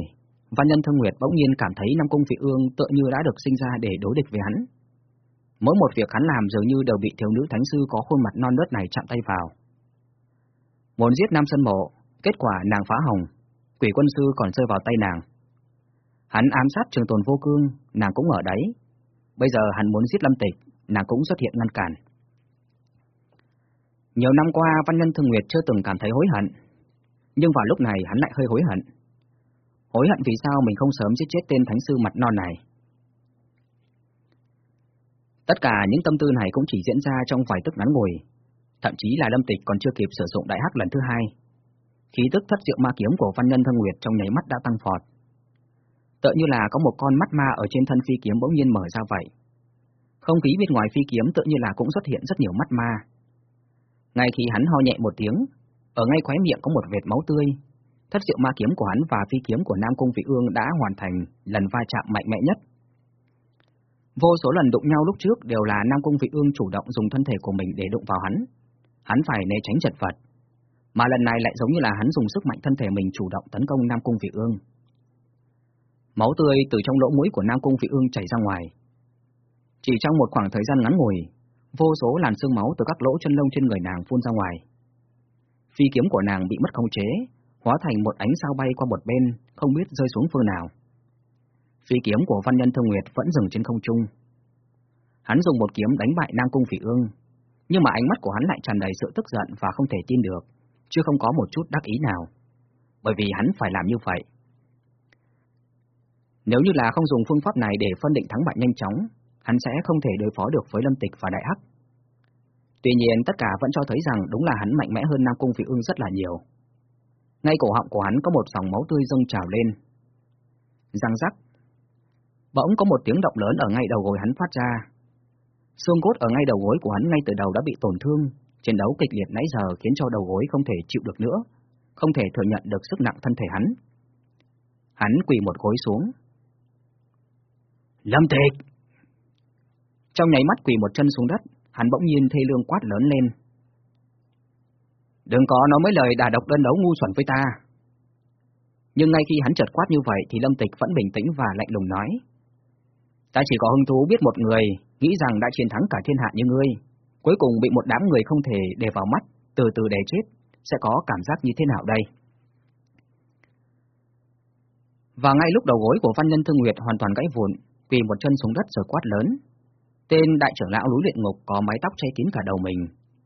Văn Nhân Thương Nguyệt bỗng nhiên cảm thấy Nam Cung Vị Ương tựa như đã được sinh ra để đối địch với hắn. Mỗi một việc hắn làm dường như đều bị thiếu nữ thánh sư có khuôn mặt non nớt này chạm tay vào. Muốn giết Nam Sơn Mộ, kết quả nàng phá hồng, quỷ quân sư còn rơi vào tay nàng. Hắn ám sát trường tồn vô cương, nàng cũng ở đấy. Bây giờ hắn muốn giết lâm tịch, nàng cũng xuất hiện ngăn cản. Nhiều năm qua, Văn Nhân Thương Nguyệt chưa từng cảm thấy hối hận. Nhưng vào lúc này hắn lại hơi hối hận. Hối hận vì sao mình không sớm giết chết tên thánh sư mặt non này. Tất cả những tâm tư này cũng chỉ diễn ra trong vài tức ngắn ngủi, thậm chí là Lâm Tịch còn chưa kịp sử dụng đại hắc lần thứ hai. Khí tức thất diệu ma kiếm của Văn Nhân Thân Nguyệt trong nháy mắt đã tăng phọt. Tựa như là có một con mắt ma ở trên thân phi kiếm bỗng nhiên mở ra vậy. Không khí bên ngoài phi kiếm tự như là cũng xuất hiện rất nhiều mắt ma. Ngay khi hắn ho nhẹ một tiếng, ở ngay khóe miệng có một vệt máu tươi. Thất diệu ma kiếm của hắn và phi kiếm của Nam Cung Vị Ương đã hoàn thành lần va chạm mạnh mẽ nhất. Vô số lần đụng nhau lúc trước đều là Nam Cung Vị Ương chủ động dùng thân thể của mình để đụng vào hắn. Hắn phải né tránh chật vật. Mà lần này lại giống như là hắn dùng sức mạnh thân thể mình chủ động tấn công Nam Cung Vị Ương. Máu tươi từ trong lỗ mũi của Nam Cung Vị Ương chảy ra ngoài. Chỉ trong một khoảng thời gian ngắn ngủi, vô số làn xương máu từ các lỗ chân lông trên người nàng phun ra ngoài. Phi kiếm của nàng bị mất khống chế, hóa thành một ánh sao bay qua một bên, không biết rơi xuống phương nào. Phi kiếm của Văn Nhân Thương Nguyệt vẫn dừng trên không trung. Hắn dùng một kiếm đánh bại Nam Cung Phỉ Ương, nhưng mà ánh mắt của hắn lại tràn đầy sự tức giận và không thể tin được, chứ không có một chút đắc ý nào, bởi vì hắn phải làm như vậy. Nếu như là không dùng phương pháp này để phân định thắng bại nhanh chóng, hắn sẽ không thể đối phó được với Lâm Tịch và Đại Hắc. Tuy nhiên tất cả vẫn cho thấy rằng đúng là hắn mạnh mẽ hơn Nam Cung Phỉ Ương rất là nhiều. Ngay cổ họng của hắn có một dòng máu tươi dâng trào lên. Răng rắc, Bỗng có một tiếng động lớn ở ngay đầu gối hắn phát ra. Xương cốt ở ngay đầu gối của hắn ngay từ đầu đã bị tổn thương, chiến đấu kịch liệt nãy giờ khiến cho đầu gối không thể chịu được nữa, không thể thừa nhận được sức nặng thân thể hắn. Hắn quỳ một gối xuống. Lâm Tịch! Trong nháy mắt quỳ một chân xuống đất, hắn bỗng nhiên thê lương quát lớn lên. Đừng có nói mấy lời đà độc đơn đấu ngu xuẩn với ta. Nhưng ngay khi hắn chợt quát như vậy thì Lâm Tịch vẫn bình tĩnh và lạnh lùng nói. Ta chỉ có hứng thú biết một người, nghĩ rằng đã chiến thắng cả thiên hạ như ngươi, cuối cùng bị một đám người không thể để vào mắt, từ từ để chết, sẽ có cảm giác như thế nào đây? Và ngay lúc đầu gối của Văn Nhân Thương Nguyệt hoàn toàn gãy vụn, quỳ một chân xuống đất rồi quát lớn. Tên đại trưởng lão núi luyện ngục có mái tóc che kín cả đầu mình,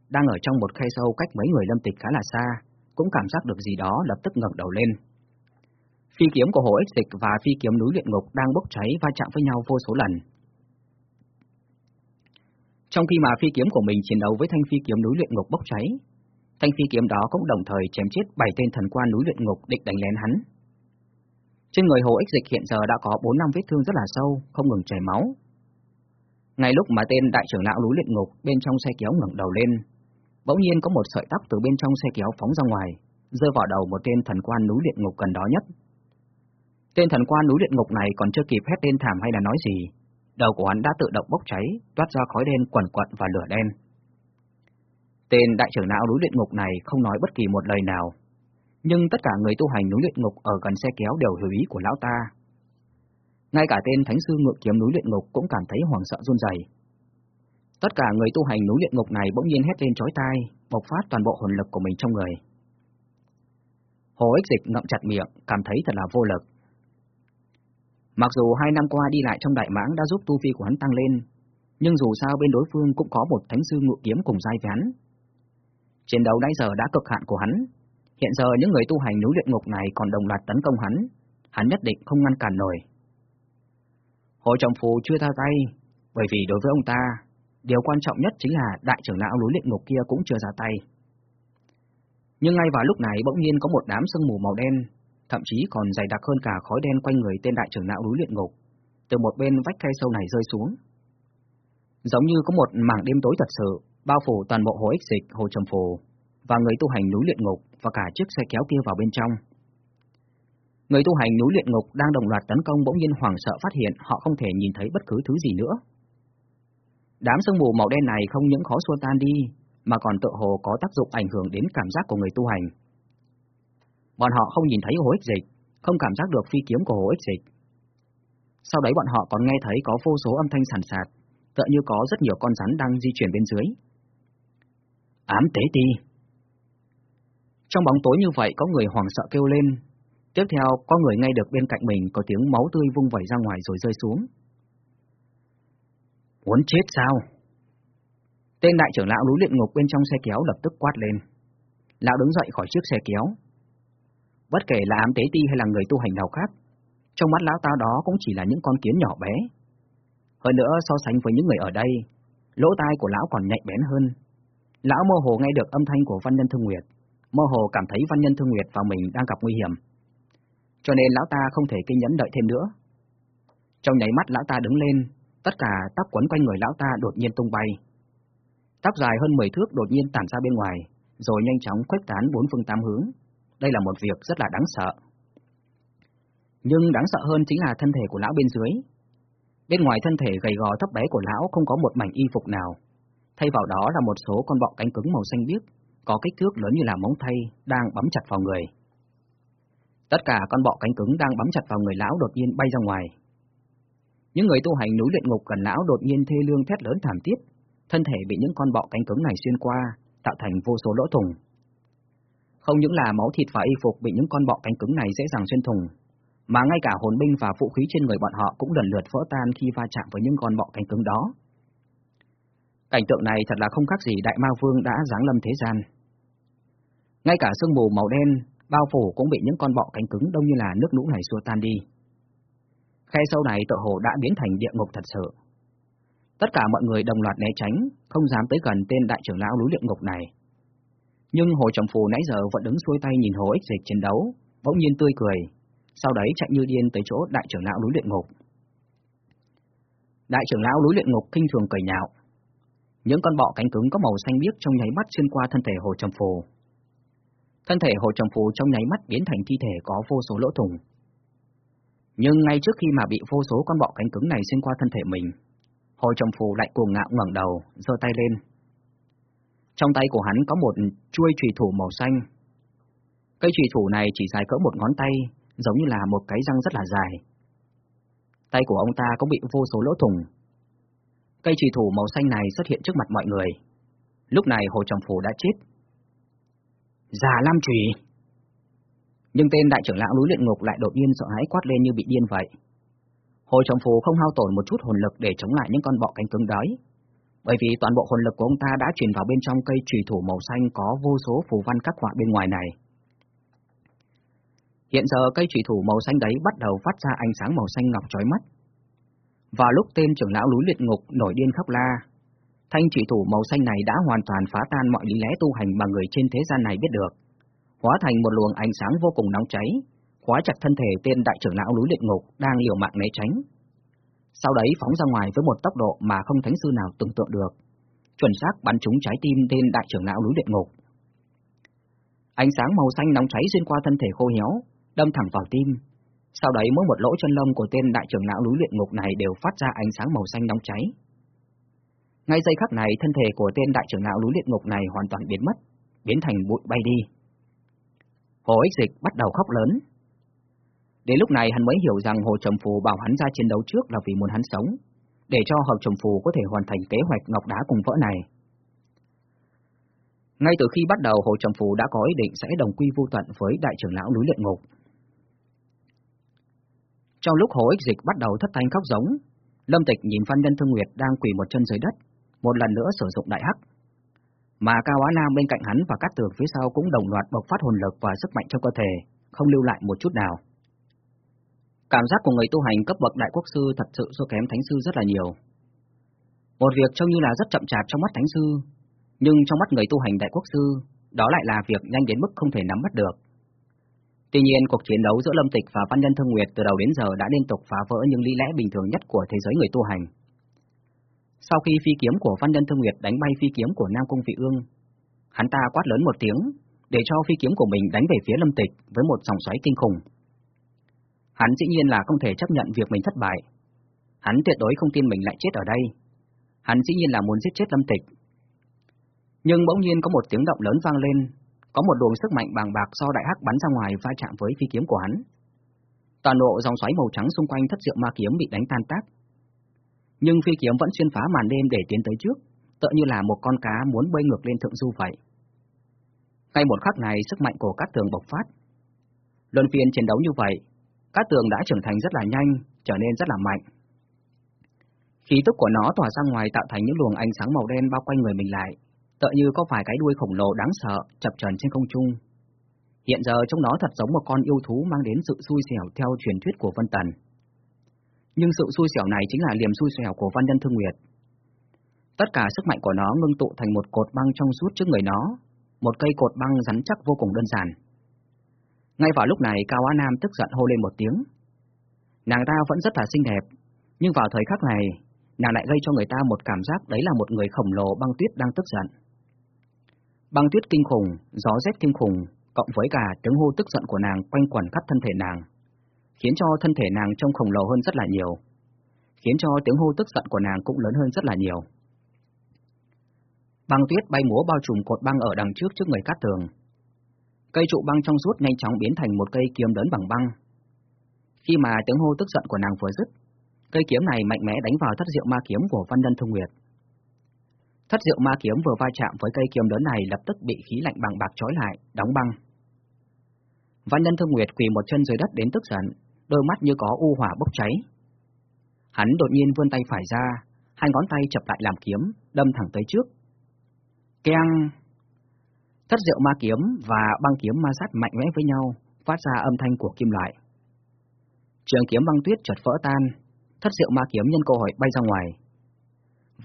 đang ở trong một khe sâu cách mấy người lâm tịch khá là xa, cũng cảm giác được gì đó lập tức ngẩng đầu lên. Phi kiếm của Hồ Ích Dịch và phi kiếm núi luyện ngục đang bốc cháy va chạm với nhau vô số lần. Trong khi mà phi kiếm của mình chiến đấu với thanh phi kiếm núi luyện ngục bốc cháy, thanh phi kiếm đó cũng đồng thời chém chết bảy tên thần quan núi luyện ngục định đánh lén hắn. Trên người Hồ Ích Dịch hiện giờ đã có bốn năm vết thương rất là sâu, không ngừng chảy máu. Ngay lúc mà tên đại trưởng lão núi luyện ngục bên trong xe kéo ngẩng đầu lên, bỗng nhiên có một sợi tóc từ bên trong xe kéo phóng ra ngoài, rơi vào đầu một tên thần quan núi luyện ngục gần đó nhất. Tên thần quan núi luyện ngục này còn chưa kịp hét lên thảm hay là nói gì, đầu của hắn đã tự động bốc cháy, toát ra khói đen quẩn quẩn và lửa đen. Tên đại trưởng não núi luyện ngục này không nói bất kỳ một lời nào, nhưng tất cả người tu hành núi luyện ngục ở gần xe kéo đều hiểu ý của lão ta. Ngay cả tên thánh sư ngự kiếm núi luyện ngục cũng cảm thấy hoảng sợ run rẩy. Tất cả người tu hành núi luyện ngục này bỗng nhiên hét lên chói tai, bộc phát toàn bộ hồn lực của mình trong người. Hồ ích dịch ngậm chặt miệng, cảm thấy thật là vô lực. Mặc dù hai năm qua đi lại trong đại mãng đã giúp tu vi của hắn tăng lên, nhưng dù sao bên đối phương cũng có một thánh sư ngự kiếm cùng giai với hắn. Chiến đấu nãy giờ đã cực hạn của hắn, hiện giờ những người tu hành núi luyện ngục này còn đồng loạt tấn công hắn, hắn nhất định không ngăn cản nổi. hồ trọng phù chưa tha tay, bởi vì đối với ông ta, điều quan trọng nhất chính là đại trưởng lão núi luyện ngục kia cũng chưa ra tay. Nhưng ngay vào lúc này bỗng nhiên có một đám sương mù màu đen thậm chí còn dày đặc hơn cả khói đen quanh người tên đại trưởng lão núi luyện ngục, từ một bên vách khe sâu này rơi xuống. Giống như có một mảng đêm tối thật sự, bao phủ toàn bộ hồ ích dịch, hồ trầm phù, và người tu hành núi luyện ngục và cả chiếc xe kéo kia vào bên trong. Người tu hành núi luyện ngục đang đồng loạt tấn công bỗng nhiên hoảng sợ phát hiện họ không thể nhìn thấy bất cứ thứ gì nữa. Đám sương mù màu đen này không những khó xua tan đi, mà còn tự hồ có tác dụng ảnh hưởng đến cảm giác của người tu hành. Bọn họ không nhìn thấy hồ ích dịch, không cảm giác được phi kiếm của hồ ích dịch. Sau đấy bọn họ còn nghe thấy có vô số âm thanh sàn sạt, tựa như có rất nhiều con rắn đang di chuyển bên dưới. Ám tế ti Trong bóng tối như vậy có người hoảng sợ kêu lên, Tiếp theo, có người nghe được bên cạnh mình có tiếng máu tươi vung vẩy ra ngoài rồi rơi xuống. Muốn chết sao? Tên đại trưởng lão núi luyện ngục bên trong xe kéo lập tức quát lên. Lão đứng dậy khỏi chiếc xe kéo. Bất kể là ám tế ti hay là người tu hành nào khác, trong mắt lão ta đó cũng chỉ là những con kiến nhỏ bé. Hơn nữa so sánh với những người ở đây, lỗ tai của lão còn nhạy bén hơn. Lão mơ hồ nghe được âm thanh của Văn Nhân Thương Nguyệt, mơ hồ cảm thấy Văn Nhân Thương Nguyệt và mình đang gặp nguy hiểm. Cho nên lão ta không thể kiên nhẫn đợi thêm nữa. Trong nháy mắt lão ta đứng lên, tất cả tóc quấn quanh người lão ta đột nhiên tung bay. Tóc dài hơn 10 thước đột nhiên tản ra bên ngoài, rồi nhanh chóng khuếch tán bốn phương tám hướng. Đây là một việc rất là đáng sợ. Nhưng đáng sợ hơn chính là thân thể của lão bên dưới. Bên ngoài thân thể gầy gò thấp bé của lão không có một mảnh y phục nào. Thay vào đó là một số con bọ cánh cứng màu xanh biếc, có kích thước lớn như là móng tay, đang bấm chặt vào người. Tất cả con bọ cánh cứng đang bấm chặt vào người lão đột nhiên bay ra ngoài. Những người tu hành núi luyện ngục gần lão đột nhiên thê lương thét lớn thảm thiết, thân thể bị những con bọ cánh cứng này xuyên qua, tạo thành vô số lỗ thủng. Không những là máu thịt và y phục bị những con bọ cánh cứng này dễ dàng xuyên thủng, mà ngay cả hồn binh và vũ khí trên người bọn họ cũng lần lượt vỡ tan khi va chạm với những con bọ cánh cứng đó. Cảnh tượng này thật là không khác gì Đại Ma Vương đã giáng lâm thế gian. Ngay cả sương mù màu đen, bao phủ cũng bị những con bọ cánh cứng đông như là nước lũ này xua tan đi. Khe sâu này tự hồ đã biến thành địa ngục thật sự. Tất cả mọi người đồng loạt né tránh, không dám tới gần tên đại trưởng lão núi địa ngục này. Nhưng Hồ Trọng Phù nãy giờ vẫn đứng xuôi tay nhìn Hồ Ích Dịch chiến đấu, bỗng nhiên tươi cười, sau đấy chạy như điên tới chỗ đại trưởng lão núi luyện ngục. Đại trưởng lão núi luyện ngục kinh thường cười nhạo. Những con bọ cánh cứng có màu xanh biếc trong nháy mắt xuyên qua thân thể Hồ Trọng Phù. Thân thể Hồ Trọng Phù trong nháy mắt biến thành thi thể có vô số lỗ thủng. Nhưng ngay trước khi mà bị vô số con bọ cánh cứng này xuyên qua thân thể mình, Hồ Trọng Phù lại cuồng ngạo ngẩng đầu, giơ tay lên. Trong tay của hắn có một chuôi chùy thủ màu xanh. Cây chùy thủ này chỉ dài cỡ một ngón tay, giống như là một cái răng rất là dài. Tay của ông ta cũng bị vô số lỗ thủng. Cây chùy thủ màu xanh này xuất hiện trước mặt mọi người. Lúc này Hồ Trọng Phù đã chết. Già Lam Trùy! Nhưng tên đại trưởng lão núi luyện ngục lại đột nhiên sợ hãi quát lên như bị điên vậy. hồi Trọng Phù không hao tổn một chút hồn lực để chống lại những con bọ cánh cứng đói, bởi vì toàn bộ hồn lực của ông ta đã truyền vào bên trong cây trùy thủ màu xanh có vô số phù văn các họa bên ngoài này. Hiện giờ cây trùy thủ màu xanh đấy bắt đầu phát ra ánh sáng màu xanh ngọc chói mắt. Vào lúc tên trưởng lão núi liệt ngục nổi điên khóc la, thanh trùy thủ màu xanh này đã hoàn toàn phá tan mọi lý lẽ tu hành mà người trên thế gian này biết được, hóa thành một luồng ánh sáng vô cùng nóng cháy, khóa chặt thân thể tên đại trưởng lão núi liệt ngục đang liều mạng né tránh sau đấy phóng ra ngoài với một tốc độ mà không thánh sư nào tưởng tượng được, chuẩn xác bắn trúng trái tim tên đại trưởng lão núi luyện ngục. Ánh sáng màu xanh nóng cháy xuyên qua thân thể khô héo, đâm thẳng vào tim. Sau đấy mỗi một lỗ chân lông của tên đại trưởng lão núi luyện ngục này đều phát ra ánh sáng màu xanh nóng cháy. Ngay giây khắc này, thân thể của tên đại trưởng lão núi luyện ngục này hoàn toàn biến mất, biến thành bụi bay đi. Hồ ích dịch bắt đầu khóc lớn, Đến lúc này hắn mới hiểu rằng Hồ Trầm Phù bảo hắn ra chiến đấu trước là vì muốn hắn sống, để cho Hồ Trầm Phù có thể hoàn thành kế hoạch ngọc đá cùng vỡ này. Ngay từ khi bắt đầu Hồ Trầm Phù đã có ý định sẽ đồng quy vô tận với đại trưởng lão núi luyện ngục. Trong lúc Hồ Ích Dịch bắt đầu thất thanh khóc giống, Lâm Tịch nhìn phan Nhân Thương Nguyệt đang quỳ một chân dưới đất, một lần nữa sử dụng đại hắc. Mà Cao Á Nam bên cạnh hắn và các tường phía sau cũng đồng loạt bộc phát hồn lực và sức mạnh trong cơ thể, không lưu lại một chút nào. Cảm giác của người tu hành cấp bậc đại quốc sư thật sự so kém thánh sư rất là nhiều. Một việc trông như là rất chậm chạp trong mắt thánh sư, nhưng trong mắt người tu hành đại quốc sư, đó lại là việc nhanh đến mức không thể nắm bắt được. Tuy nhiên, cuộc chiến đấu giữa Lâm Tịch và Văn Nhân Thương Nguyệt từ đầu đến giờ đã liên tục phá vỡ những lý lẽ bình thường nhất của thế giới người tu hành. Sau khi phi kiếm của Văn Nhân Thương Nguyệt đánh bay phi kiếm của Nam Cung Vị Ương, hắn ta quát lớn một tiếng, để cho phi kiếm của mình đánh về phía Lâm Tịch với một dòng xoáy kinh khủng. Hắn dĩ nhiên là không thể chấp nhận việc mình thất bại. Hắn tuyệt đối không tin mình lại chết ở đây. Hắn dĩ nhiên là muốn giết chết Lâm Tịch. Nhưng bỗng nhiên có một tiếng động lớn vang lên, có một luồng sức mạnh bàng bạc do đại hắc bắn ra ngoài va chạm với phi kiếm của hắn. Toàn bộ dòng xoáy màu trắng xung quanh thất diệu ma kiếm bị đánh tan tác. Nhưng phi kiếm vẫn xuyên phá màn đêm để tiến tới trước, tựa như là một con cá muốn bơi ngược lên thượng du vậy. Ngay một khắc này, sức mạnh của các tường bộc phát, Luân phiên chiến đấu như vậy, Cát Tường đã trưởng thành rất là nhanh, trở nên rất là mạnh. Khí tức của nó tỏa ra ngoài tạo thành những luồng ánh sáng màu đen bao quanh người mình lại, tựa như có vài cái đuôi khổng lồ đáng sợ chập chờn trên không trung. Hiện giờ trong nó thật giống một con yêu thú mang đến sự xui xẻo theo truyền thuyết của Vân Tần. Nhưng sự xui xẻo này chính là liềm xui xẻo của Văn Nhân Thương Nguyệt. Tất cả sức mạnh của nó ngưng tụ thành một cột băng trong suốt trước người nó, một cây cột băng rắn chắc vô cùng đơn giản. Ngay vào lúc này Cao Á Nam tức giận hô lên một tiếng. Nàng ta vẫn rất là xinh đẹp, nhưng vào thời khắc này, nàng lại gây cho người ta một cảm giác đấy là một người khổng lồ băng tuyết đang tức giận. Băng tuyết kinh khủng, gió rét kinh khủng, cộng với cả tiếng hô tức giận của nàng quanh quẩn khắp thân thể nàng, khiến cho thân thể nàng trông khổng lồ hơn rất là nhiều, khiến cho tiếng hô tức giận của nàng cũng lớn hơn rất là nhiều. Băng tuyết bay múa bao trùm cột băng ở đằng trước trước người cát tường. Cây trụ băng trong suốt nhanh chóng biến thành một cây kiếm lớn bằng băng. Khi mà tiếng hô tức giận của nàng vừa dứt, cây kiếm này mạnh mẽ đánh vào thất diệu ma kiếm của Văn Nhân Thông Nguyệt. Thất diệu ma kiếm vừa va chạm với cây kiếm lớn này lập tức bị khí lạnh bằng bạc trói lại, đóng băng. Văn Nhân thông Nguyệt quỳ một chân dưới đất đến tức giận, đôi mắt như có u hỏa bốc cháy. Hắn đột nhiên vươn tay phải ra, hai ngón tay chập lại làm kiếm, đâm thẳng tới trước. Keng! Thất diệu ma kiếm và băng kiếm ma sát mạnh mẽ với nhau, phát ra âm thanh của kim loại. Trường kiếm băng tuyết chợt vỡ tan, thất diệu ma kiếm nhân cơ hội bay ra ngoài.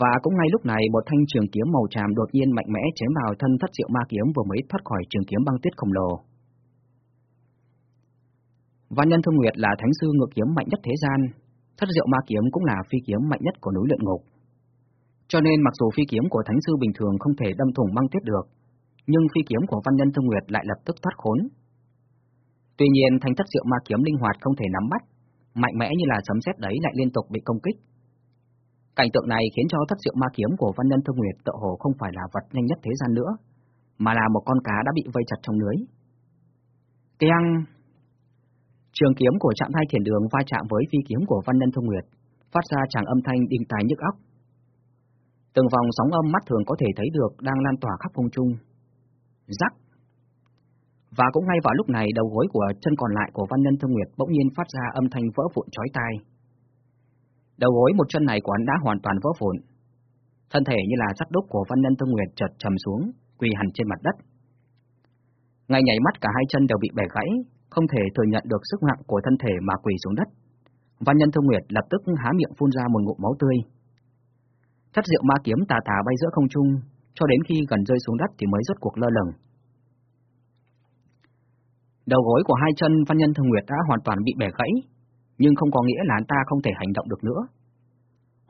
Và cũng ngay lúc này một thanh trường kiếm màu tràm đột nhiên mạnh mẽ chém vào thân thất diệu ma kiếm vừa mới thoát khỏi trường kiếm băng tuyết khổng lồ. Văn Nhân Thông Nguyệt là thánh sư ngược kiếm mạnh nhất thế gian, thất diệu ma kiếm cũng là phi kiếm mạnh nhất của núi luyện ngục. Cho nên mặc dù phi kiếm của thánh sư bình thường không thể đâm thủng băng tuyết được, nhưng phi kiếm của Văn Nhân Thông Nguyệt lại lập tức thoát khốn. Tuy nhiên, Thánh thất diệu ma kiếm linh hoạt không thể nắm bắt, mạnh mẽ như là sấm sét đấy lại liên tục bị công kích. Cảnh tượng này khiến cho thất diệu ma kiếm của Văn Nhân Thông Nguyệt tự hồ không phải là vật nhanh nhất thế gian nữa, mà là một con cá đã bị vây chặt trong lưới. Keng! Trường kiếm của trạm thai thiền đường va chạm với phi kiếm của Văn Nhân Thông Nguyệt, phát ra tràng âm thanh đinh tai nhức óc. Từng vòng sóng âm mắt thường có thể thấy được đang lan tỏa khắp không trung. Rắc! Và cũng ngay vào lúc này đầu gối của chân còn lại của Văn Nhân Thông Nguyệt bỗng nhiên phát ra âm thanh vỡ vụn chói tai. Đầu gối một chân này của hắn đã hoàn toàn vỡ vụn. Thân thể như là sắt đúc của Văn Nhân Thông Nguyệt chợt trầm xuống, quỳ hẳn trên mặt đất. Ngay nhảy mắt cả hai chân đều bị bẻ gãy, không thể thừa nhận được sức nặng của thân thể mà quỳ xuống đất. Văn nhân thông Nguyệt lập tức há miệng phun ra một ngụm máu tươi. Thất diệu ma kiếm tà tà bay giữa không trung, cho đến khi gần rơi xuống đất thì mới rốt cuộc lơ lửng. Đầu gối của hai chân Văn nhân thông Nguyệt đã hoàn toàn bị bẻ gãy, nhưng không có nghĩa là hắn ta không thể hành động được nữa.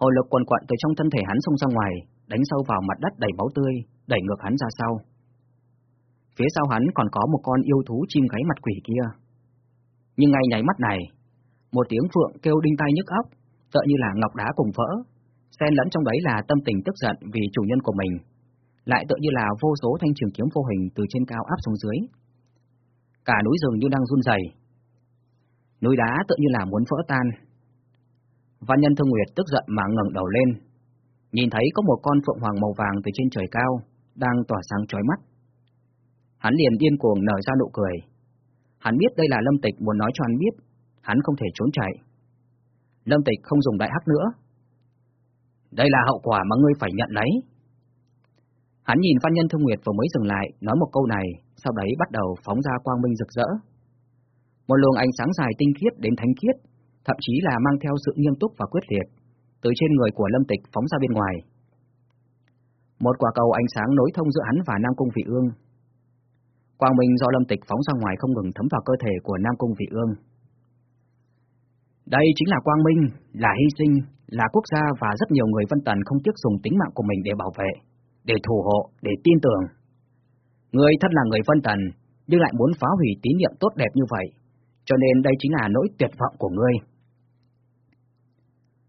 Hồi lực quần quận từ trong thân thể hắn xông ra ngoài, đánh sâu vào mặt đất đầy máu tươi, đẩy ngược hắn ra sau. Phía sau hắn còn có một con yêu thú chim gáy mặt quỷ kia. Nhưng ngay nháy mắt này, một tiếng phượng kêu đinh tai nhức óc, tựa như là ngọc đá cùng vỡ, xen lẫn trong đấy là tâm tình tức giận vì chủ nhân của mình, lại tựa như là vô số thanh trường kiếm vô hình từ trên cao áp xuống dưới. Cả núi rừng như đang run rẩy. Núi đá tựa như là muốn vỡ tan. Văn nhân Thương Nguyệt tức giận mà ngẩng đầu lên, nhìn thấy có một con phượng hoàng màu vàng từ trên trời cao đang tỏa sáng chói mắt. Hắn liền điên cuồng nở ra nụ cười. Hắn biết đây là Lâm Tịch muốn nói cho hắn biết, hắn không thể trốn chạy. Lâm Tịch không dùng đại hắc nữa. Đây là hậu quả mà ngươi phải nhận lấy. Hắn nhìn Phan Nhân Thương Nguyệt vừa mới dừng lại, nói một câu này, sau đấy bắt đầu phóng ra quang minh rực rỡ. Một luồng ánh sáng dài tinh khiết đến thánh khiết, thậm chí là mang theo sự nghiêm túc và quyết liệt, từ trên người của Lâm Tịch phóng ra bên ngoài. Một quả cầu ánh sáng nối thông giữa hắn và Nam Cung Vị Ương, Quang minh do lâm tịch phóng ra ngoài không ngừng thấm vào cơ thể của Nam Cung Vị Ương. Đây chính là quang minh, là hy sinh, là quốc gia và rất nhiều người Vân Tần không tiếc dùng tính mạng của mình để bảo vệ, để thù hộ, để tin tưởng. Người thật là người Vân Tần, nhưng lại muốn phá hủy tín niệm tốt đẹp như vậy, cho nên đây chính là nỗi tuyệt vọng của ngươi.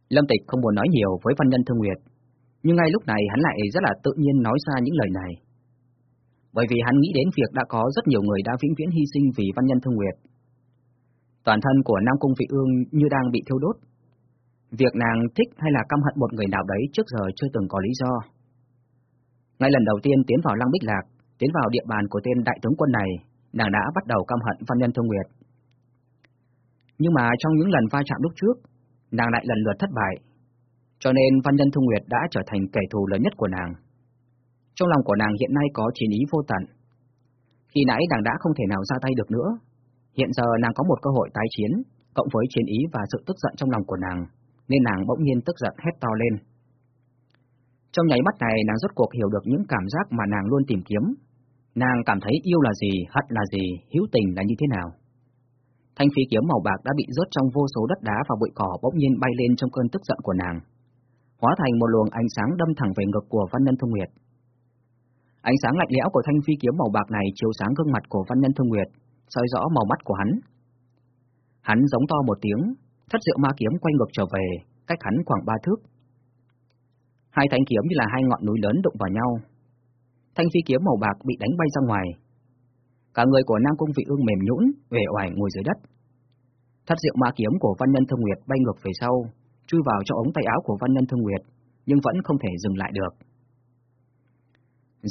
Lâm Tịch không muốn nói nhiều với Văn Nhân Thương Nguyệt, nhưng ngay lúc này hắn lại rất là tự nhiên nói ra những lời này bởi vì hắn nghĩ đến việc đã có rất nhiều người đã vĩnh viễn hy sinh vì văn nhân thương nguyệt. Toàn thân của Nam Cung Vị Ương như đang bị thiêu đốt. Việc nàng thích hay là căm hận một người nào đấy trước giờ chưa từng có lý do. Ngay lần đầu tiên tiến vào Lăng Bích Lạc, tiến vào địa bàn của tên đại tướng quân này, nàng đã bắt đầu căm hận văn nhân thương nguyệt, Nhưng mà trong những lần va chạm lúc trước, nàng lại lần lượt thất bại, cho nên Văn Nhân thương Nguyệt đã trở thành kẻ thù lớn nhất của nàng. Trong lòng của nàng hiện nay có chiến ý vô tận. Khi nãy nàng đã không thể nào ra tay được nữa, hiện giờ nàng có một cơ hội tái chiến, cộng với chiến ý và sự tức giận trong lòng của nàng, nên nàng bỗng nhiên tức giận hét to lên. Trong nháy mắt này nàng rốt cuộc hiểu được những cảm giác mà nàng luôn tìm kiếm. Nàng cảm thấy yêu là gì, hận là gì, hữu tình là như thế nào. Thanh phi kiếm màu bạc đã bị rớt trong vô số đất đá và bụi cỏ bỗng nhiên bay lên trong cơn tức giận của nàng, hóa thành một luồng ánh sáng đâm thẳng về ngực của Văn Nhân Thông Nguyệt. Ánh sáng lạnh lẽo của thanh phi kiếm màu bạc này chiếu sáng gương mặt của Văn Nhân thương Nguyệt, soi rõ màu mắt của hắn. Hắn giống to một tiếng, thất diệu ma kiếm quay ngược trở về, cách hắn khoảng ba thước. Hai thanh kiếm như là hai ngọn núi lớn đụng vào nhau. Thanh phi kiếm màu bạc bị đánh bay ra ngoài. Cả người của Nam Cung Vị Ương mềm nhũn, uể oải ngồi dưới đất. Thất diệu ma kiếm của Văn Nhân thương Nguyệt bay ngược về sau, chui vào trong ống tay áo của Văn Nhân thương Nguyệt, nhưng vẫn không thể dừng lại được.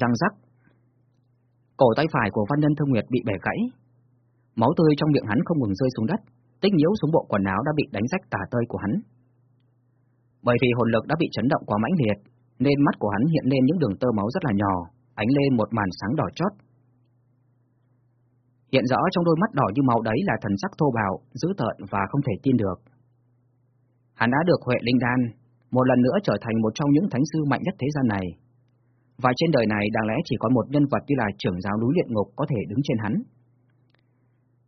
Răng rắc. Cổ tay phải của Văn Nhân Thông Nguyệt bị bẻ gãy. Máu tươi trong miệng hắn không ngừng rơi xuống đất, tích nhiễu xuống bộ quần áo đã bị đánh rách tả tơi của hắn. Bởi vì hồn lực đã bị chấn động quá mãnh liệt, nên mắt của hắn hiện lên những đường tơ máu rất là nhỏ, ánh lên một màn sáng đỏ chót. Hiện rõ trong đôi mắt đỏ như máu đấy là thần sắc thô bạo, dữ tợn và không thể tin được. Hắn đã được Huệ Linh Đan, một lần nữa trở thành một trong những thánh sư mạnh nhất thế gian này. Và trên đời này đáng lẽ chỉ có một nhân vật như là trưởng giáo núi luyện ngục có thể đứng trên hắn.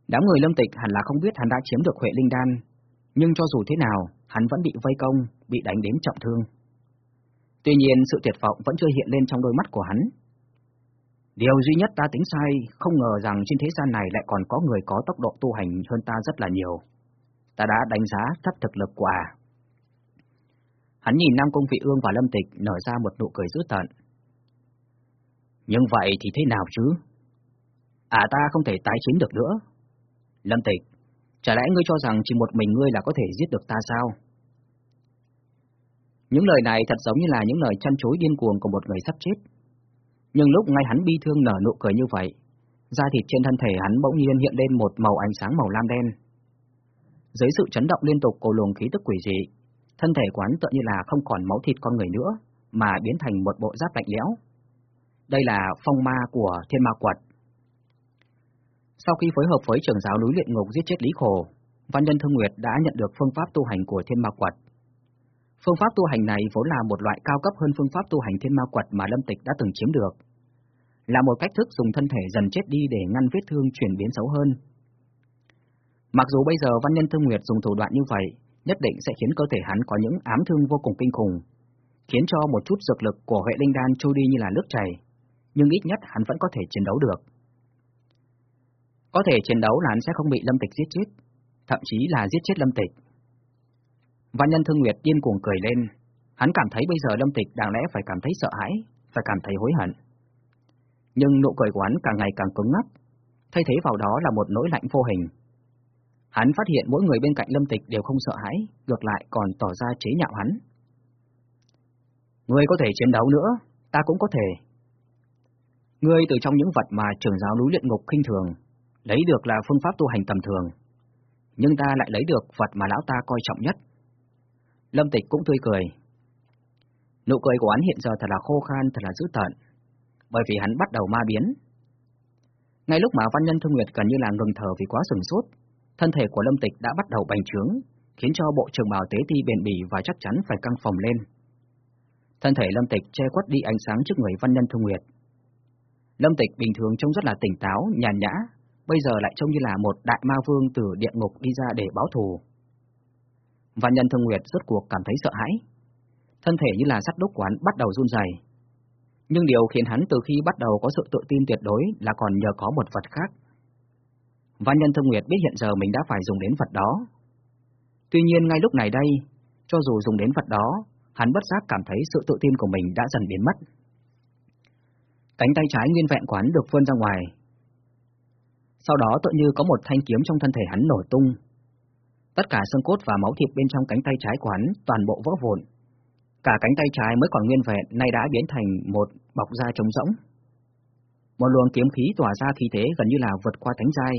Đám người lâm tịch hẳn là không biết hắn đã chiếm được Huệ Linh Đan, nhưng cho dù thế nào, hắn vẫn bị vây công, bị đánh đến trọng thương. Tuy nhiên sự tuyệt vọng vẫn chưa hiện lên trong đôi mắt của hắn. Điều duy nhất ta tính sai, không ngờ rằng trên thế gian này lại còn có người có tốc độ tu hành hơn ta rất là nhiều. Ta đã đánh giá thấp thực lực của à. Hắn nhìn Nam công Vị Ương và Lâm Tịch nở ra một nụ cười dữ tợn. Nhưng vậy thì thế nào chứ? À ta không thể tái chiến được nữa. Lâm Tịch, chả lẽ ngươi cho rằng chỉ một mình ngươi là có thể giết được ta sao? Những lời này thật giống như là những lời chăn chối điên cuồng của một người sắp chết. Nhưng lúc ngay hắn bi thương nở nụ cười như vậy, da thịt trên thân thể hắn bỗng nhiên hiện lên một màu ánh sáng màu lam đen. Dưới sự chấn động liên tục của luồng khí tức quỷ dị, thân thể quán tựa như là không còn máu thịt con người nữa, mà biến thành một bộ giáp lạnh lẽo. Đây là phong ma của thiên ma quật. Sau khi phối hợp với trưởng giáo núi luyện ngục giết chết Lý Khổ, Văn Nhân Thương Nguyệt đã nhận được phương pháp tu hành của thiên ma quật. Phương pháp tu hành này vốn là một loại cao cấp hơn phương pháp tu hành thiên ma quật mà Lâm Tịch đã từng chiếm được. Là một cách thức dùng thân thể dần chết đi để ngăn vết thương chuyển biến xấu hơn. Mặc dù bây giờ Văn Nhân Thương Nguyệt dùng thủ đoạn như vậy, nhất định sẽ khiến cơ thể hắn có những ám thương vô cùng kinh khủng, khiến cho một chút dược lực của Huệ Linh Đan trôi đi như là nước chảy, nhưng ít nhất hắn vẫn có thể chiến đấu được. Có thể chiến đấu là hắn sẽ không bị Lâm Tịch giết chết, thậm chí là giết chết Lâm Tịch. Văn nhân thương nguyệt điên cuồng cười lên, hắn cảm thấy bây giờ Lâm Tịch đáng lẽ phải cảm thấy sợ hãi, phải cảm thấy hối hận. Nhưng nụ cười của hắn càng ngày càng cứng ngắc, thay thế vào đó là một nỗi lạnh vô hình. Hắn phát hiện mỗi người bên cạnh Lâm Tịch đều không sợ hãi, ngược lại còn tỏ ra chế nhạo hắn. Ngươi có thể chiến đấu nữa, ta cũng có thể. Ngươi từ trong những vật mà trưởng giáo núi luyện ngục khinh thường, lấy được là phương pháp tu hành tầm thường, nhưng ta lại lấy được vật mà lão ta coi trọng nhất, Lâm Tịch cũng tươi cười. Nụ cười của hắn hiện giờ thật là khô khan, thật là dữ tợn, bởi vì hắn bắt đầu ma biến. Ngay lúc mà Văn Nhân Thương Nguyệt gần như là ngừng thở vì quá sừng sốt, thân thể của Lâm Tịch đã bắt đầu bành trướng, khiến cho bộ trường bào tế ti bền bỉ và chắc chắn phải căng phòng lên. Thân thể Lâm Tịch che quất đi ánh sáng trước người Văn Nhân Thương Nguyệt. Lâm Tịch bình thường trông rất là tỉnh táo, nhàn nhã, bây giờ lại trông như là một đại ma vương từ địa ngục đi ra để báo thù và nhân thương nguyệt rốt cuộc cảm thấy sợ hãi. Thân thể như là sắt đúc quán bắt đầu run rẩy. Nhưng điều khiến hắn từ khi bắt đầu có sự tự tin tuyệt đối là còn nhờ có một vật khác. Văn nhân thương nguyệt biết hiện giờ mình đã phải dùng đến vật đó. Tuy nhiên ngay lúc này đây, cho dù dùng đến vật đó, hắn bất giác cảm thấy sự tự tin của mình đã dần biến mất. Cánh tay trái nguyên vẹn quán được vươn ra ngoài. Sau đó tự như có một thanh kiếm trong thân thể hắn nổ tung, Tất cả xương cốt và máu thịt bên trong cánh tay trái của hắn toàn bộ vỡ vụn. Cả cánh tay trái mới còn nguyên vẹn, nay đã biến thành một bọc da trống rỗng. Một luồng kiếm khí tỏa ra khí thế gần như là vượt qua thánh giai,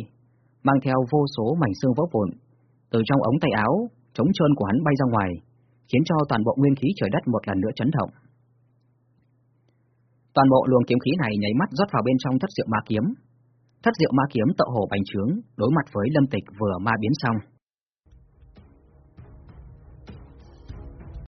mang theo vô số mảnh xương vỡ vụn, từ trong ống tay áo, chống trơn của hắn bay ra ngoài, khiến cho toàn bộ nguyên khí trời đất một lần nữa chấn động. Toàn bộ luồng kiếm khí này nháy mắt rót vào bên trong thất diệu ma kiếm. Thất diệu ma kiếm tậu hồ bành trướng, đối mặt với lâm tịch vừa ma biến xong.